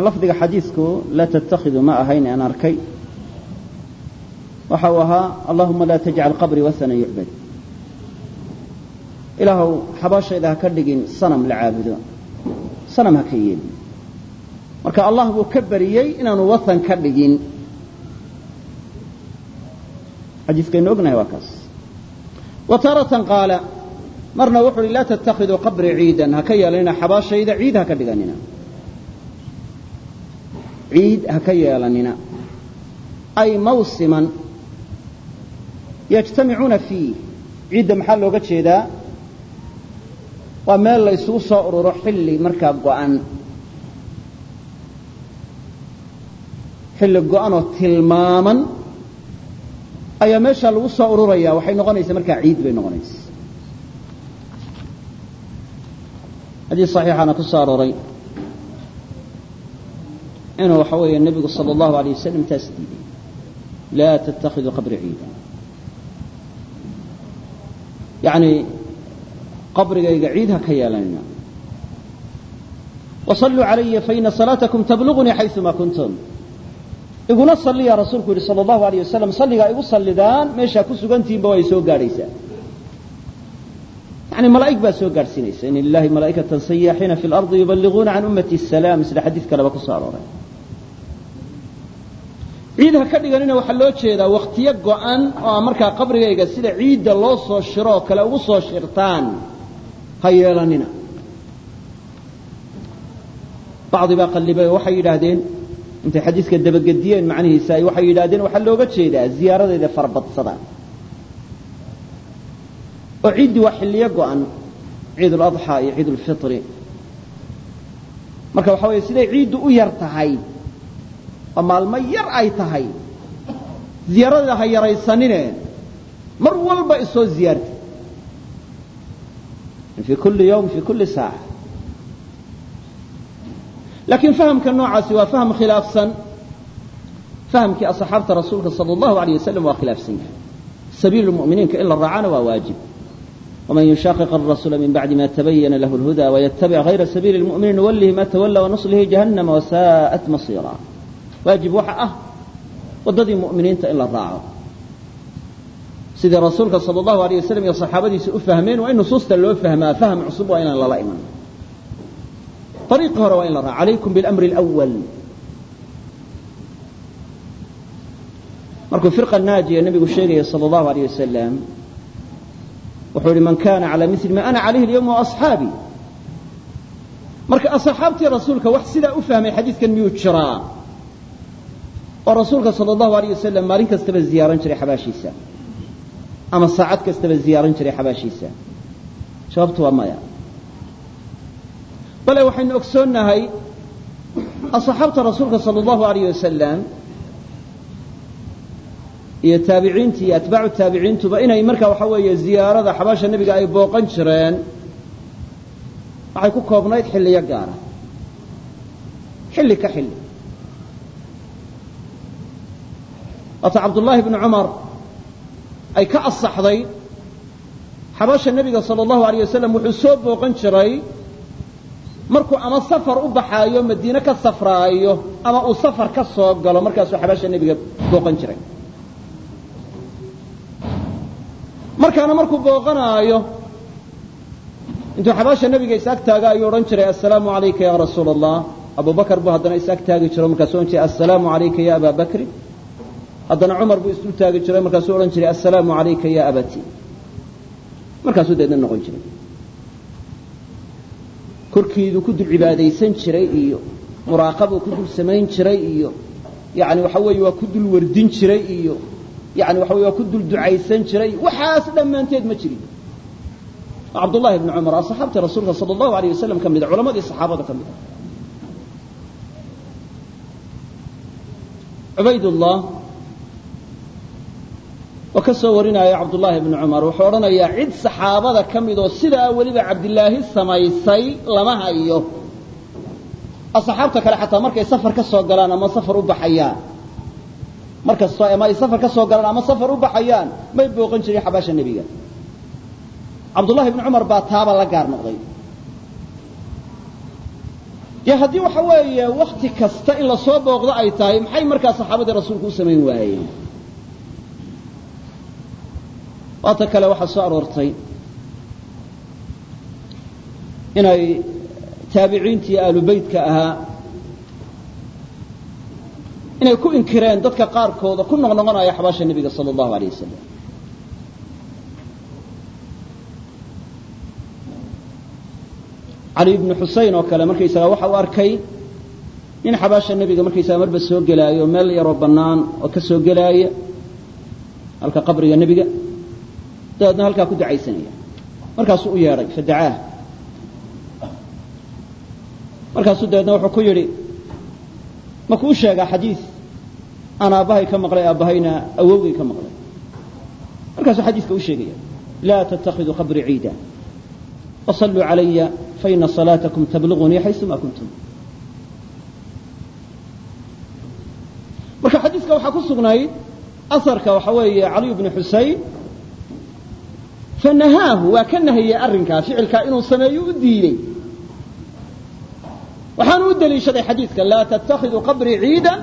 lafdiga xadiidku laa tattakhiduu ma ahayn aan arkay waxa uu ahaa allahuma laa tajcal qabrii wahanan yucbad ilaahow xabaashayda ha ka dhigin sanam la caabudo sanam ha ka yeelin marka allah buu ka bariyey inaanu wahan ka dhigin. Xadiiskaynu ognahay waa kaas. Wa taaratan qaala marna wuxu uhi laa tattakhiduu qabrii ciidan ha ka yeelanina xabaashayda ciid ha ka dhiganina. Ciid ha ka yeelanina. Ay mawsiman yajtamicuuna fiih ciidda maxaa looga jeedaa? Waa meel la ysugu soo ururo xilli markaa go'an xilli go'anoo tilmaaman ayaa meeshaa lagu soo ururaya waxay noqonaysaa markaa ciid bay noqonaysa xadiis صaxiixaana ku soo arooray inuu waxa weeye nebigu salى اllahu alيه wasalam taas diiday laa tattakhiduu qabri ciida yani qabrigayga ciid ha ka yeelanina وصلوا علي فإن صلاaتكم تبلغنيi حayثuma كنتم iguna saliya rasuulku yihi sal allahu alayh wasalam salligaa igu sallidaan meeshaa ku sugantihiinba waa y soo gaadhaysaa. Yani malaaig baa soo gaadhsiinaysa ina lilahi malaaikatan sayaaxiina fi lardi yuballiguuna can ummati salaam isla xadiid kaleba ku soo arooray. Ciid ha ka dhiganina waxaa loo jeedaa wakhtiyo go'an oo aan markaa qabrigayga sida ciidda loo soo shiro oo kale ugu soo shirtaan ha yeelanina. Bacdi baa qallibay oo waxay yidhaahdeen intay xadiidka dabagediyeen macnihiisa ay waxay yidhahdeen waxaa looga jeedaa ziyaaradeeda farabadsada oo ciiddii waa xilliyo go'an ciid uladxaa iyo ciid ulfitri marka waxa weeye siday ciiddu u yar tahay oo maalmo yar ay tahay ziyaaradeeda ha yaraysanine mar walba isoo ziyaarta fii kulli yawm fii kulli saaca laakiin fahamka noocaasi waa fahm khilaafsan fahamkii asxaabta rasuulka salى اllahu alayه wasalam waa khilaafsan yahay sabiilu muminiinka in la raacana waa waajib ومن يشاقق الرسول من بعد ما تبين له الهدى ويتبع غير سبيل المؤمنين نوله ما تولى ونصله جهنم وساءت مصيرا واجب waxa ah wadadii mu'miniinta in la raaco sidii rasuulka salى الlahu عalيه wasalam iyo صaxaabadiisa u fahmeen waa in nusuusta loo fahmaa fahm cusub waa inaan lala iman طريقi hore waa in la raaco عalaykum bاlأmri الأول markuu firqa naajiya nebigu sheegaya salى الlahu عalيه wasalam wuxuu yihi man kana calى mili ma ana calayhi اlyawm وaصxaabii marka asxaabtii rasuulka wax sidaa u fahmay xadiidkan miyuu jiraa oo rasuulka salى الlahu عalيه wasalam maalin kastaba ziyaaran jiray xabaashiisa ama saacad kastaba ziyaaran jiray xabaashiisa jawaabtu waa maya bale waxaynu ogsoonnahay asxaabta rasuulka sal اllahu alayh wasalam iyo taabiciintii iyo atbaacu taabiciintuba inay markaa waxaa weeye ziyaarada xabaasha nebiga ay booqan jireen waxay ku koobnayd xilliyo gaara ah. xilli ka xilli. Waata cabdullaahi bnu cumar ay ka asaxday xabaasha nebiga sala allahu alayh wasalam wuxuu soo booqan jiray markuu ama safar u baxaayo madiine ka safraayo ama uu safar ka soo galo markaasuu xabaasha nebiga booqan jiray. Markaana markuu booqanaayo intuu xabaasha nebiga is ag ayuu odhan jiray assalaamu calayka ya rasuula allah abu bakar buu haddana is ag taagi markaasuu odhan jiray assalaamu calayka ya abaa bakri haddana cumar buu isu taagi jiray markaasuu odhan jiray assalaamu calayka ya abati. Markaasuu deedna noqon jiray korkiiduu ku dul cibaadaysan jiray iyo muraaqabuu ku dul samayn jiray iyo yani waxa weeye waa ku dul wardin jiray iyo yani waxa weye waa ku dul ducaysan jiray. Waxaas dhammaanteed ma jirin. Cabdullahi bni cumar a saxaabtii rasuulka sala allahu alayh wasalam ka mida culamadii saxaabada ka mid a cubaydullah oo ka soo warinaya cabdullaahi bni cumar wuxuu odhanayaa cid saxaabada ka mid oo sidaa weliba cabdilaahi samaysay lama hayo. Asxaabta kale xataa markay safar ka soo galaan ama safar u baxayaan. Mar kastoo ama ay safar ka soo galaan ama safar u baxayaan may booqan jirin xabaasha nebiga. Cabdullahi bni cumar baa taaba la gaar noqday. Dee haddii waxa weeye wakti kasta in la soo booqdo ay tahay maxay markaa saxaabadii rasuulku u samayn waayeen maanta kale waxaa soo aroortay inay taabiciintii aalubeydka ahaa inay ku inkireen dadka qaarkooda ku noqnoqonaya axbaasha nebiga sala allahu alayh wasalam cali ibnu xusein oo kale markaysaga waxa uu arkay nin xabaasha nebiga markaysaga marba soo gelaayo meel yaroo bannaan oo ka soo gelaaya halka qabriga nebiga dabeedna halkaa ku ducaysanaya. Markaasuu u yeedhay fadacaah markaasuu dabeedna wuxuu ku yidhi ma kuu sheegaa xadiid aan aabbahay ka maqlay aabbahayna awowgay ka maqlay. Markaasuu xadiidka u sheegaya laa tattakiduu qabrii ciida. Wasalluu calaya faina salaatakum tablugunii xaysuma kuntum. Marka xadiidka waxaa ku sugnayd asarka waxa weeye caliy bnu xusein fanahaahu waa ka nahiyey arrinkaa ficilkaa inuu sameeyo u diidey. Waxaanu u deliishaday xadiidka laa tattakiduu qabrii ciidan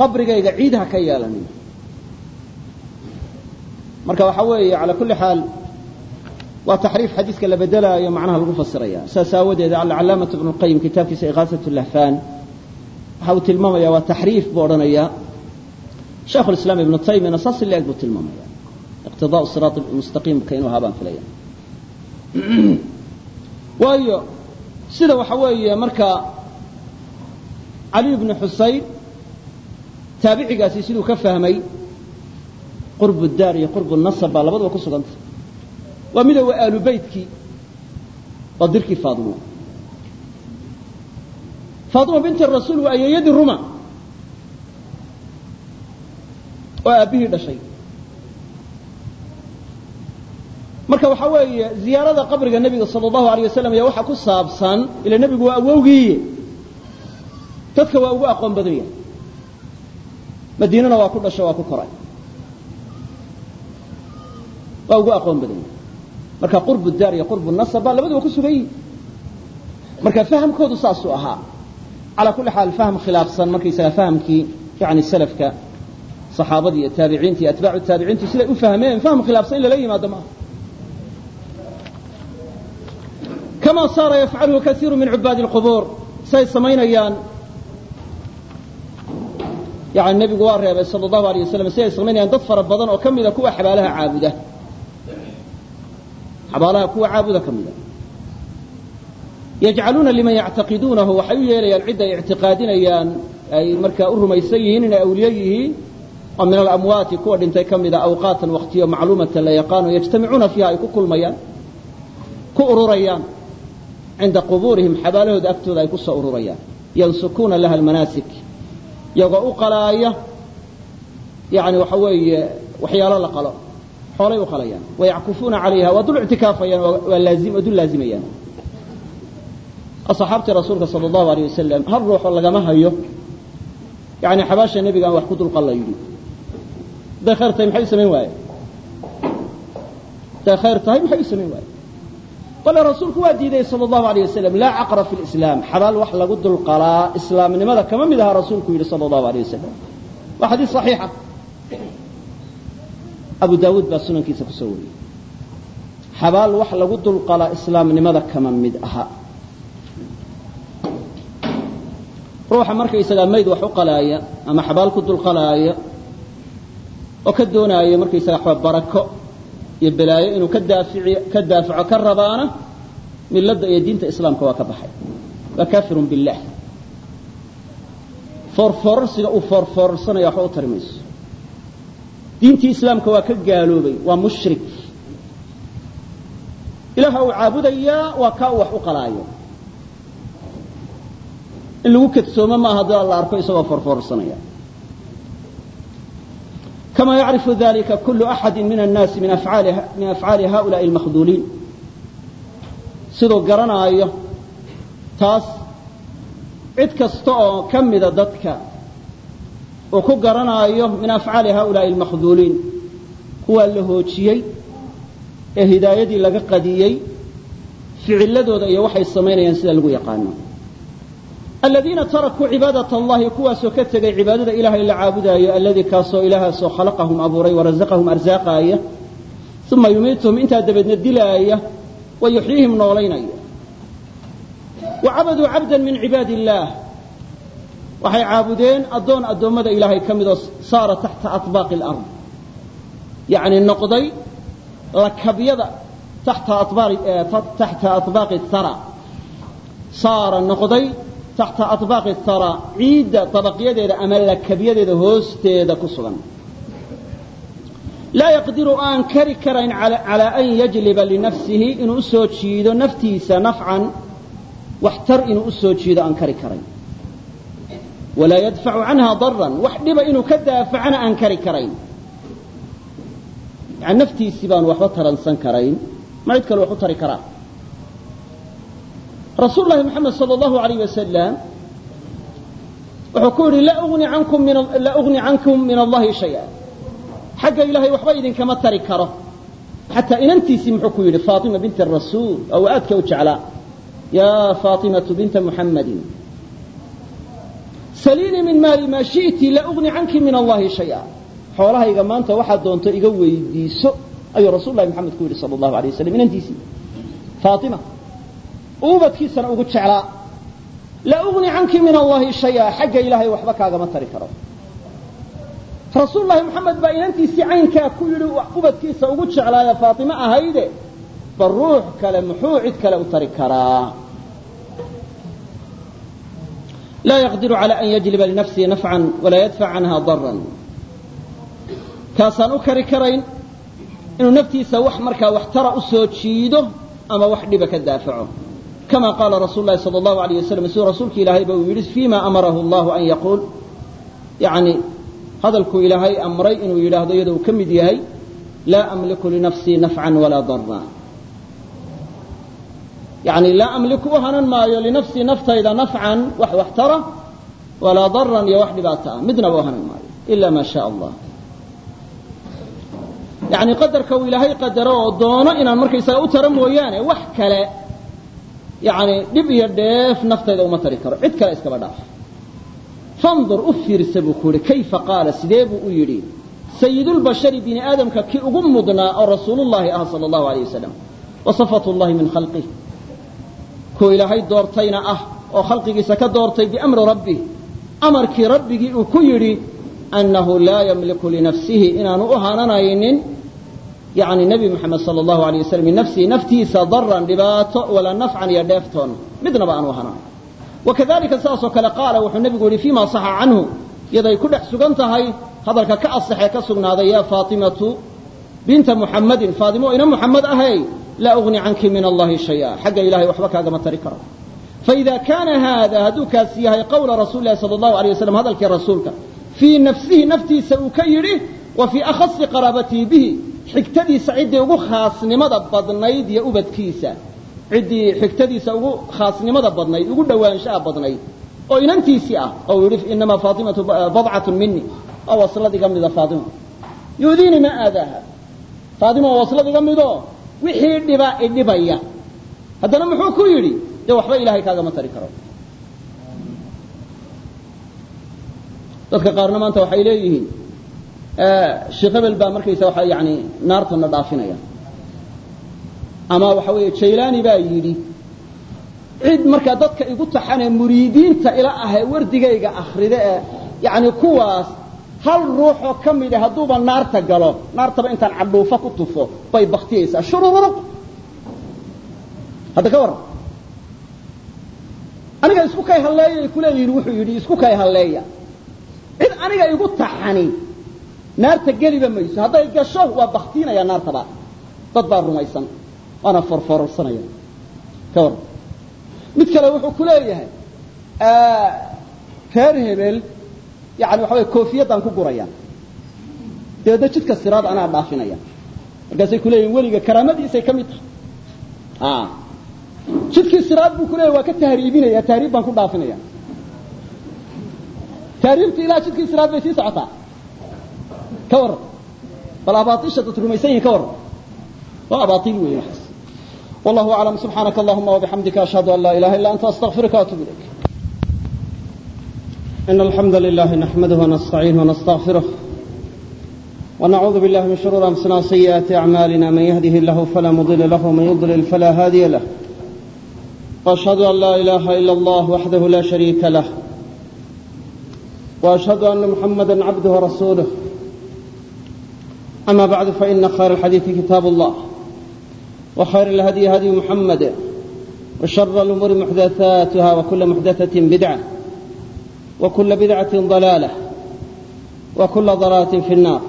qabrigayga ciid ha ka yeelanin marka waxa weeye calaa kulli xaal waa taxriif xadiidka la bedelaayo macnaha lagu fasiraya. Saas aawadeed alcalaamatu ibnu lqayim kitaabkiisa iqaasat lahfaan waxa uu tilmaamaya waa taxriif buu odhanaya shaikhu lislaam ibnu taymiyana saas in la-eg buu tilmaamaya iqtidaau siraat mustaqiimka inuu ahaa baan filaya waayo sida waxa weeye marka cali bnu xusein taabicigaasi siduu ka fahmay qurbu daar iyo qurbu nasab baa labaduba ku sugantay waa mida waa aalu beytkii waa dirkii faadimo faadima binti rasuul waa ayeeyadii ruma oo aabbihii dhashay marka waxaa weeye ziyaarada qabriga nebiga sala allahu alayh wasalam ayaa waxaa ku saabsan ila nebigu waa awowgiiye dadka waa ugu aqoon badan yahay. Madiinana waa ku dhasho waa ku koray. Waa ugu aqoon badan yahay. Marka qurbu daar iyo qurbu nasab labaduba ku sugan yihi marka fahamkoodu saasuu ahaa. Calaa kulli xaal fahm khilaafsan markaysaga fahamkii yani salafka saxaabadii iyo taabiciinta iyo atbaacu taabiciintu siday u fahmeen fahm khilaafsan in lala yimaado maaha kama saara yafcaluhu kaiiru min cubaadi اlqubuur say samaynayaan yani nebigu waa reebay sala allahu alay wasalam si ay samaynayaan dad fara badan oo ka mida kuwa xabaalaha caabuda xabaalaha kuwa caabuda ka mida yajcaluuna liman yactaqiduunahu waxay u yeelayaan cidda ay ictiqaadinayaan ay markaa u rumaysan yihiin inay awliye yihiin oo min alamwaati kuwa dhintay ka mida awqaatan waktiyo macluumatan la yaqaano yajtamicuuna fiiha ay ku kulmayaan ku ururayaan cinda qubuurihim xabaalahooda agtooda ay ku ururayaan yansukuuna laha almanaasik iyagoo u qalaaya yani waxa weeye waxyaalo la qalo xoolay u qalayaan wayackufuuna calayha waa dul ictikaafayaan waa laazim waa dul laazimayaan asxaabtii rasuulka sala allahu alayh wasalam hal ruuxoo lagama hayo yani xabaasha nebiga aan wax ku dulqal la yidhi khayr tahay maxay u samayn waaye hadday khayr tahay maxay u samayn waaye bale rasuulku waa diiday sala allahu alayh wasalam laa caqra fi lislaam xabaal wax lagu dulqalaa islaamnimada kama mid aha rasuulku yidhi sala allahu alayh wasalam waa xadiis saxiixa abu daawuud baa sunankiisa ku soo wariyey. Xabaal wax lagu dulqalaa islaamnimada kama mid aha. Ruuxa markaysagaa mayd wax u qalaaya ama xabaal ku dulqalaaya oo ka doonaayo markaysaga waxba barako iyo balaayo inuu ka daafaco ka rabaana milladda iyo diinta islaamka waa ka baxay. Waa kaafirun billaah foorfoorarsiga uu foorfoorarsanaya waxba u tari mayso. Diintii islaamka waa ka gaaloobay waa mushrik. Ilaaha uu caabudayaa waa kaa uu wax u qalaayo. In lagu kadsoomo maaha haddii la arko isagoo foorfoorsanaya kama yacrifu dalika kulu axadi min annaasi min afcaali haؤulaءi اlmakhduuliin siduu garanaayo taas cid kasta oo ka mida dadka uu ku garanaayo min afcaali haؤulaءi اlmakhduuliin kuwaa la hoojiyey ee hidaayadii laga qadiyey ficiladooda iyo waxay samaynayaan sida lagu yaqaano aladiina tarakuu cibaadat allahi kuwaasoo ka tegay cibaadada ilaahay la caabudaayo alladii kaasoo ilaahaasoo khalaqahum abuuray warasaqahum arsaaqaaya uma yumiituhum intaa dabeedna dilaaya wa yuxyiihim noolaynaya wa cabaduu cabdan min cibaadi illaah waxay caabudeen addoon addoommada ilaahay ka midoo saara taxta aطbaaqi alard yacni noqday lakabyada taxta aطbaaqi eh, sara saara noqday taxta aطbaaqi hara ciidda dabaqyadeeda ama lakabyadeeda hoosteeda ku sugan laa yaqdiru aan kari karayn calaa an yajliba linafsihi inuu u soo jiido naftiisa nafcan waxtar inuu u soo jiido aan kari karayn walaa yadfacu canha daran wax dhiba inuu ka daafacana aan kari karayn yani naftiisii baanu waxba taransan karayn ma cid kale wax u tari karaa rasuul lahi moxamed sal allahu alayh wasalam wuxuu ku yidhi laa ugni cankum min allahi shaya. Xagga ilaahay waxba idinkama tari karo. Xataa inantiisii muxuu ku yidhi faatima binti rasuul oo aadka u jeclaa. Yaa faatimatu binta muxammadin saliinii min maali maa shi'ti la ugni canki min allahi shaya. Xoolahayga maanta waxaad doonto iga weydiiso ayuu rasul lahi maxamed ku yidhi sal allahu alay waslam inantiisii. Faatima ubadkiisana ugu jeclaa. La ugni canki min allahi shaya xagga ilaahay waxba kaagama tari karo. Rasuul lahi moxamed baa inantiisii caynkaa ku yidhi ubadkiisa ugu jeclaaya faatime ahayde bal ruux kale muxuu cid kale u tari karaa. Laa yaqdiru calى an yajliba linafsihi nafcan walaa yadfac canha daran kaasaan u kari karayn inuu naftiisa wax markaa waxtara u soo jiido ama wax dhiba ka daafaco kama qaala rasuul lahi salى اllahu alayh wasalam siduu rasuulki ilaahay ba uu yidhi fima amarahu allahu an yaquul yani hadalkuu ilaahay amray inuu yidhaahdo iyadoo uu ka mid yahay laa amliku linafsii nafcan walaa dara yani laa amliku u hanan maayo linafsii naftayda nafcan wax waxtara walaa daran iyo wax dhibaato ah midnaba u hanan maayo ila maa shaa allah yani qadarka uu ilaahay qadaro oo doono inaan markaysaga u tara mooyaane wax kale yani dhib iyo dheef naftayda uma tari karo. Cid kale iskaba dhaaf. Fandur u fiirsa buu ku yihi kayfa qaala? Sidee buu u yidhi sayidulbashari bini aadamka kii ugu mudnaa oo rasuulullahi ah sala allahu alayh wasalam wa llahi min khalqih kuu ilaahay doortayna ah oo khalqigiisa ka doortay biamri rabbih amarkii rabbigii uu ku yidhi annahu laa yamliku linafsihi inaanu u hananaynin yani nebi moxamed sala allahu alayh wasalam linafsihi naftiisa daran dhibaato walaa nafcan iyo dheeftoon midnaba aanu hanan wakadalika saasoo kale qaala wuxuu nebigu yihi fima saxa canhu? Iyaday ku dhex sugan tahay hadalka ka asaxee ka sugnaaday yaa faatimatu binta muxammadin faatimo ina muxamed ahey laa ugni canki min allahi shaya. Xagga ilahay waxba kaagama tari karo. Faida kaana haada hadduu kaasi yahay qawla rasuuli sala allahu alay wasalam hadalkii rasuulka fii nafsihi naftiisa uu ka yidhi wa fii akhasi qaraabatihi bihi xigtadiisa ciddii ugu khaasnimada badnayd iyo ubadkiisa. Ciddii xigtadiisa ugu khaasnimada badnayd ugu dhowaanshaha badnayd. Oo inantiisii ah oo uu yidhi inamaa faatimatu badcatun mini waa waslad iga mida faatima. Yuudiini ma aadaaha. Faatima waa waslad iga midoo wixii dhiba idhibaya haddana muxuu ku yidhi dee waxba ilahay kaagama tari karo. Dadka qaarna maanta waxay leeyihiin sheekh hebel baa markaysa waxa yani naartana dhaafinaya. Ama waxa weeye jaylaani baa yidhi cid markaa dadka igu taxanee muriidiinta ila ahee wardigayga akrida ee yani kuwaas hal ruuxoo ka midi hadduuba naarta galo naartaba intaan cadhuufo ku tufo bay baktiyaysaa shurururuq hadda ka warran. Aniga isku kay halleeyay kuleeyihin wuxuu yidhi isku kay halleeya. Cid aniga igu taxani naarta geliba mayso. Hadday gasho waa baktiinaya naartaba. Dad baa rumaysan waana forfororsanaya ka warran mid kale wuxuu ku leeyahay reer hebel yani waxa way koofiyaddaan ku guraya dabeedna jidka siraad anaa dhaafinaya markaasay ku leeyihiin weliga karaamadiisay ka mid tahay. Jidkii siraad buu ku leeyahy waa ka tahriibinaya tahriib baan ku dhaafinaya. Tahriibta ilaa jidkii siraad bay sii socotaa ka waran bal abaaisha dad rumaysan yihiin ka waran waa abaail weeye waxaas wallahu aclam subxaanaka allahuma wabixamdika ashhadu an laa ilaha illa anta astaqfiruka waatubu ilayk إن الحمد لله نحمده ونستعينه ونستغفره ونعوذ بالله من شرور أنفسنا وسيئات أعمالنا من يهده الله فلا مضل له ومن يضلل فلا هادي له واشهد ان لا اله الا الله وحده لا شريك له واشهد ان محمدا عبده ورسوله أما بعد فإن خير الحديث كتاب الله وخير الهدي هدي محمد وشر الأمور محدثاتها وكل محدثة بدعة وكل بدعة ضلالة وكل ضلالة في النار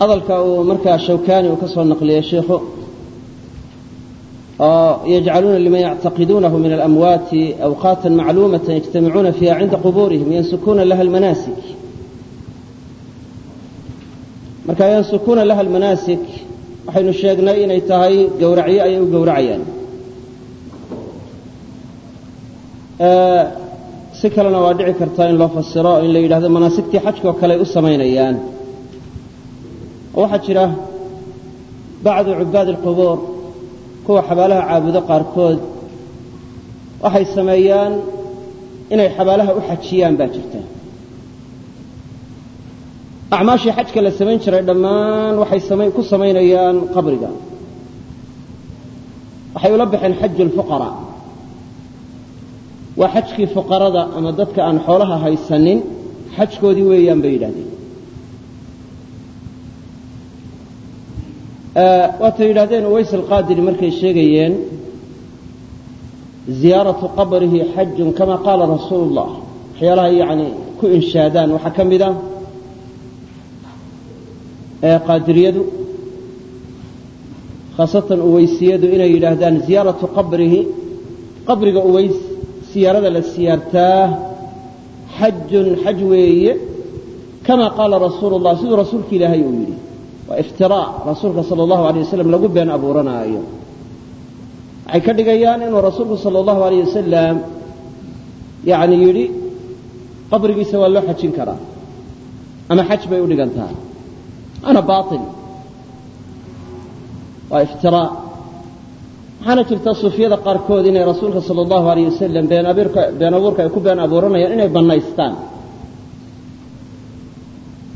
hadalka uu markaa shawkani uu ka soo naqliyey sheikhu oo yajcaluuna liman yactaqiduunahu min alamwaati awqaata macluumata yajtamicuuna fiiha cinda qubuurihim yansukuuna laha almanaasik marka yansukuuna laha almanaasik waxaynu sheegnay inay tahay gowracyo ayay u gowracayaan si kalena waa dhici kartaa in loo fasiro in la yidhahdo manaasigtii xajka oo kale ay u samaynayaan. Waxaa jira bacdu cubaad alqubuur kuwa xabaalaha caabudo qaarkood. Waxay sameeyaan inay xabaalaha u xajiyaan baa jirta acmaashii xajka la samayn jiray dhammaan waxay ku samaynayaan qabriga. Waxay ula baxeen xaju lfuqaraa waa xajkii fuqarada ama dadka aan xoolaha haysanin xajkoodii weeyaan bay yidhahdeen waatay yidhahdeen uways alqaadiri markay sheegayeen ziyaaratu qabrihi xajun kama qaala rasuulu llah waxyaalaha yani ku inshaadaan waxaa ka mid a qaadiriyadu khaasatan uweysiyadu inay yidhaahdaan ziyaaratu qabrihi qabriga uweys siyaarada la siyaartaa xajun xaj weeye kama qaala rasuulu llah siduu rasuulka ilaahay uu yidhi waa iftiraa rasuulka sala allahu alay wasalam lagu been abuuranaayo. Waxay ka dhigayaan inuu rasuulku sala allahu alayh wasalam yani yidhi qabrigiisa waa loo xajin karaa ama xaj bay u dhigan tahay ana baail waa iftiraa waxaana jirta suufiyada qaarkood inay rasuulka sala allahu alayh wasalam been abuurka ay ku been abuuranayaan inay bannaystaan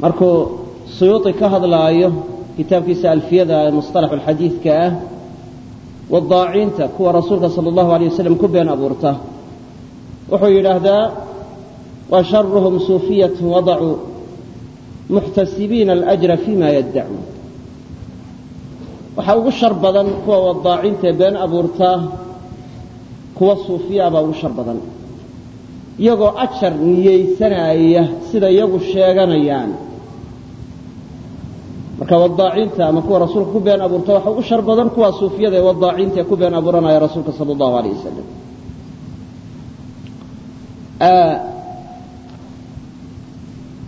markuu suyuuطi ka hadlaayo kitaabkiisa alfiyada ee musطalax alxadiidka ah wadaaciinta kuwa rasuulka sala allahu alayh wasalam ku been abuurta wuxuu yidhaahdaa wa sharuhum suufiyatu wadacuu muxtasibiina alajra fima yaddacuun waxaa ugu shar badan kuwa wadaacinta ee been abuurta kuwa suufiya baa ugu shar badan. Iyagoo ajar niyeysanaya sida iyagu sheeganayaan. Marka wadaacinta ama kuwa rasuulka ku been abuurta waxa ugu shar badan kuwa suufiyada ee wadaacinta ku been abuuranaya rasuulka sala allahu alayh wasalam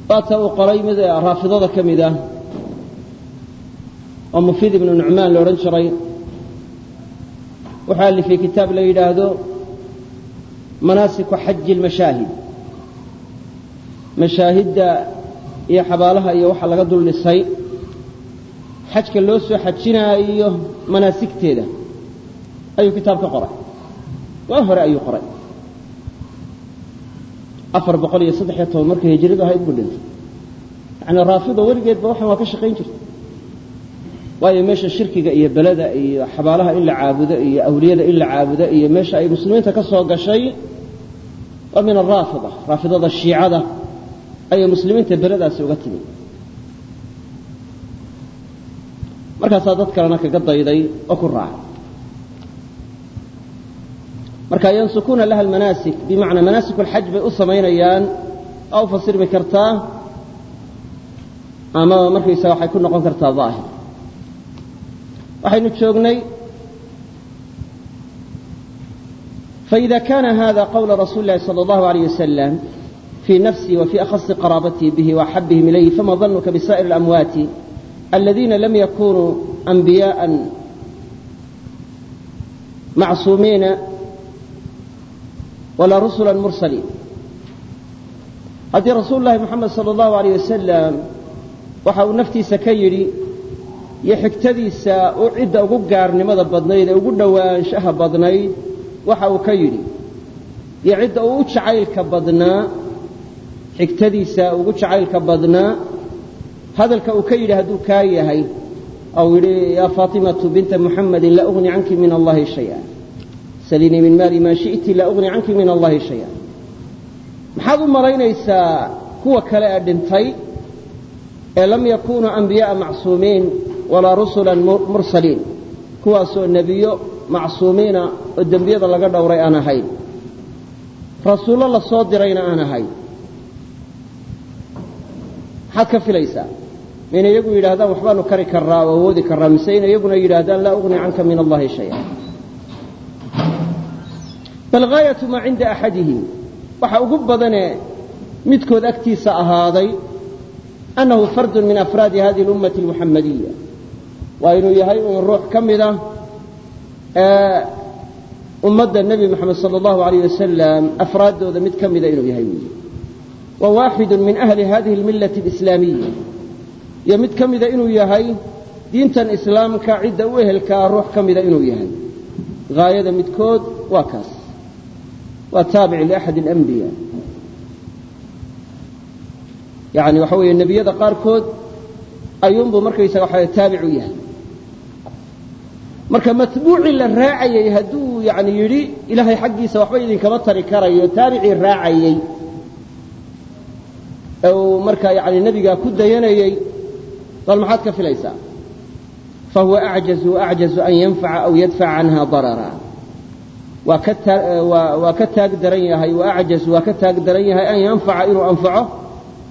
waata uu qoray mid raafidada ka mid ah. Oo mufiid ibnu nucmaan la odhan jiray. Wuxuu alifay kitaab la yidhaahdo manaasiku xaji lmashaahid mashaahidda iyo xabaalaha iyo waxa laga dul dhisay xajka loo soo xajinaayo manaasigteeda ayuu kitaab ka qoray. Waa hore ayuu qoray afar boqol iyo saddex iyo toban markay hijiradu ahayd buu dhintay. Yacni raafido weligeedba waxan waa ka shaqayn jirta waayo meesha shirkiga iyo beleda iyo xabaalaha in la caabudo iyo awliyada in la caabudo iyo meesha ay muslimiinta ka soo gashay waa min araafida raafidada shiicada ayay muslimiinta beladaasi uga timi markaasaa dad kalena kaga dayday oo ku raacay marka yansukuuna laha almanaasik bimacnaa manaasik alxaj bay u samaynayaan oo u fasirmi kartaa ama markaysaga waxay ku noqon kartaa daahir waxaynu joognay faإida kana hada qawla rasuuli اlahi salى اllahu عalيه wasalam fii nafsihi wa fii akhasi qaraabatihi bihi وaxabihim ilayhi fama danuka bisa'ir اlamwaati aladiina lam yakunuu أnbiyaءa macsuumiina walaa rusula mursaliin haddii rasuul llaahi moxamed sala allahu alayh wasalam waxa uu naftiisa ka yidhi iyo xigtadiisa u cidda ugu gaarnimada badnayd ee ugu dhowaanshaha badnayd waxa uu ka yidhi iyo cidda uu u jacaylka badnaa xigtadiisa ugu jacaylka badnaa hadalka uu ka yidhi hadduu kaa yahay ou yidhi yaa faatimatu binta muxamadin la ugni canki min allahi shay-a salinii min maali maa shi'ti laa ugni canki min allahi shaya maxaad u malaynaysaa kuwa kale ee dhintay ee lam yakunuu ambiya'a macsuumiin walaa rusula mursaliin kuwaasoo nebiyo macsuumiina oo dembiyada laga dhowray aan ahayn rasuullo la soo dirayna aan ahayn maxaad ka filaysaa mayna iyagu yidhaahdaan waxbaanu kari karraa oo awoodi karraa mise ina iyaguna yidhaahdaan laa ugni canka bal haayatu maa cinda axadihim waxa ugu badane midkood agtiisa ahaaday annahu fardun min afraadi hadihi اlummati اlmuxamadiya waa inuu yahay uun ruux ka mida ee ummadda nebi moxamed sala allahu alayh wasalam afraaddooda mid ka mida inuu yahay weeye wa waaxidu min ahli hadihi almillati alislaamiya iyo mid ka mida inuu yahay diintan islaamka cidda u ehelkaa ruux ka mida inuu yahay haayada midkood waa kaas waa taabic liaxad اlanbiya yani waxa weeye nebiyada qaarkood ayuunbuu markaysaga waxa taabic u yahay. Marka matbuucii la raacayey hadduu yani yidhi ilaahay xaggiisa waxba idinkama tari karayo taabicii raacayey ee uu markaa yani nebigaa ku dayanayey bal maxaad ka filaysaa? Fahuwa acjazu acjazu an yanfaca aw yadfaca canha darara waa ka taag daran yahay wa acjazu waa ka taag daran yahay an yanfaca inuu anfaco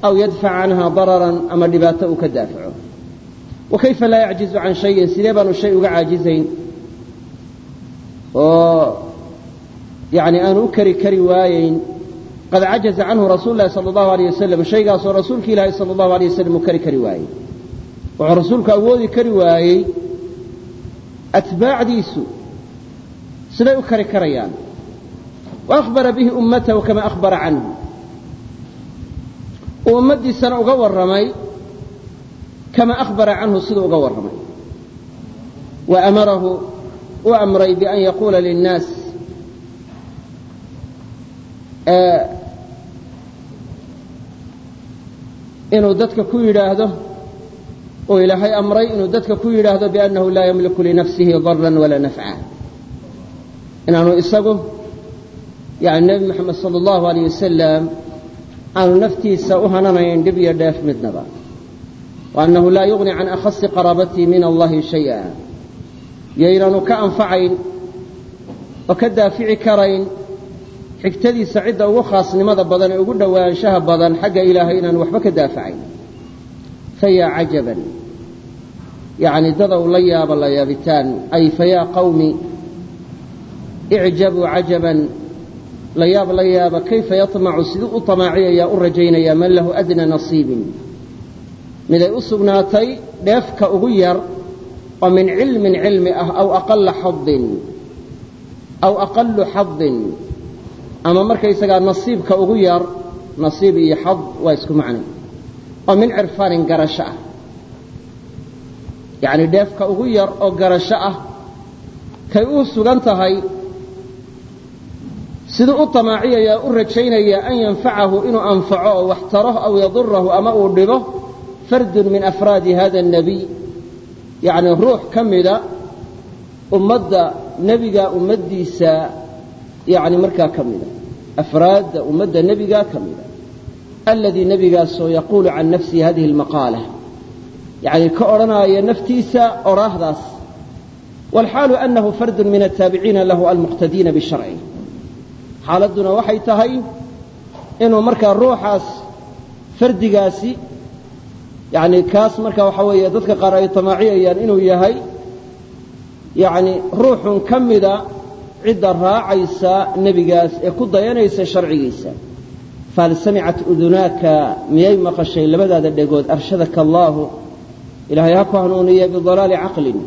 aw yadfaca canha dararan ama dhibaato uu ka daafaco. Wakayfa laa yacjizu can shayin? Sidee baanu shay uga caajizayn? Oo yani aanu u kari kari waayeyn qad cajaza canhu rasuulu lahi sala allahu alayh wasalam shaygaasoo rasuulki ilaahi sala allahu alayh wasalam uu kari kari waayey. Wuxuu rasuulku awoodi kari waayey atbaacdiisu siday u kari karayaan. Wa akhbara bihi ummatahu kama akhbara canhu. Uu ummaddiisana uga warramay kama akhbara canhu siduu uga warramay. Wa amarahu u amray bian yaquula linnaas inuu dadka ku yidhaahdo uu ilaahay amray inuu dadka ku yidhaahdo biannahu laa yamliku linafsihi daran walaa nafca inaanu isagu yani nebi moxamed sala allahu alayh wasalam aanu naftiisa u hananayn dhib iyo dheef midnaba wa laa yugni can akhasi qaraabatii min allahi shaya yaynaanu ka anfacayn oo ka daafici karayn xigtadiisa cidda ugu khaasnimada badan ee ugu dhowaanshaha badan xagga ilaahay inaanu waxba ka daafacayn fayaa cajaban yani dadow la yaaba la yaabitaan ay fayaa qawmi icjabuu cajaban la yaab la yaaba kayfa yaطmacu siduu u tamaaciyayaa u rajaynayaa man lahu adna nasiibin miday u sugnaatay dheefka ugu yar oo min cilmin cilmi ah aw aqala xadin aw aqalu xadin ama markaysagaa nasiibka ugu yar nasiib iyo xad waa isku macnay oo min cirfaanin garasho ah yacni dheefka ugu yar oo garasho ah kay u sugan tahay siduu u tamaaciyayaa u rajaynaya an yanfacahu inuu anfaco oo wax taro aw yadurahu ama uu dhibo fardun min afraadi hada الnabiy yacni ruux ka mida ummadda nebiga ummaddiisa yani markaa ka mida afraadda ummadda nebigaa ka mida aladii nebigaasoo yaquulu can nafsihi hadihi اlmaqaala yani ka odhanaaya naftiisa odhaahdaas wاlxaalu anahu fardu min ataabiciina lahu almuqtadiina bisharci xaaladduna waxay tahay inuu markaa ruuxaas fardigaasi yani kaas marka waxa weeye dadka qaar ay tamaaciyayaan inuu yahay yani ruuxun ka mida cidda raacaysa nebigaas ee ku dayanaysa sharcigiisa. Fahal samicat udunaaka miyay maqashay labadaada dhegood arshadaka allaahu ilaahay ha ku hanuuniya bidalaali caqlin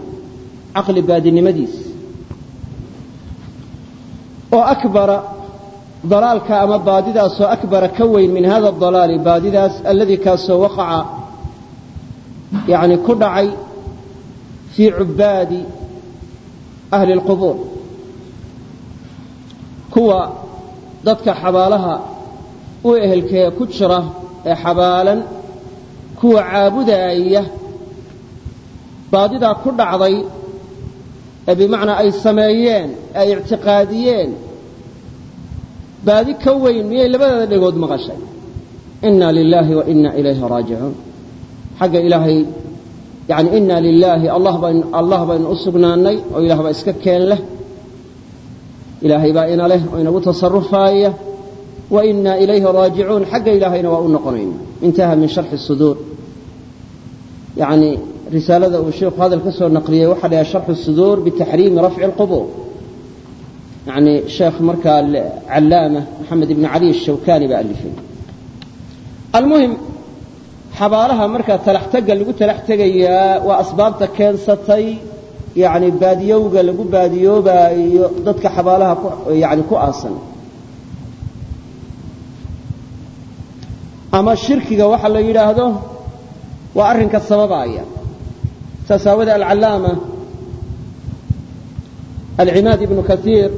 caqli baadinimadiis. Oo akbara dalaalka ama baadidaasoo akbara ka weyn min hada dalaali baadidaas alladii kaasoo waqaca yani ku dhacay fii cubbaadi ahli اlqubuur kuwa dadka xabaalaha u ehelkee ku jira ee xabaalan kuwa caabudaaya baadidaa ku dhacday ee bimacnaa ay sameeyeen ay ictiqaadiyeen baadi ka weyn miyay labadada dhegood maqashay? Inna lilaahi wa ilayhi raajicuun. Xagga ilaahay yani ina lilaahi allah baynu u sugnaanay oo ilaah baa iska keen leh. Ilaahay baa ina leh oo inagu tasarufaaya wa inaa ilayhi raajicuun. Xagga ilaahayna waa u noqonayna. Intaha min sharxi suduur. Yani risaalada uu sheikhu hadal ka soo naqliyey waxaa la yahay sharxu suduur bitaxriimi rafci اlqubuur yani sheekh markaa callaama maxamed ibn cali ashawkani baa alifay. Almuhim xabaalaha markaa talax tagga lagu talax tegayaa waa asbaabta keensatay yani baadiyowga lagu baadiyoobaayo dadka xabaalaha yani ku aasan. Ama shirkiga waxa la yidhaahdo waa arrinka sababaaya saas aawade alcallaama alcimaad ibnu kaiir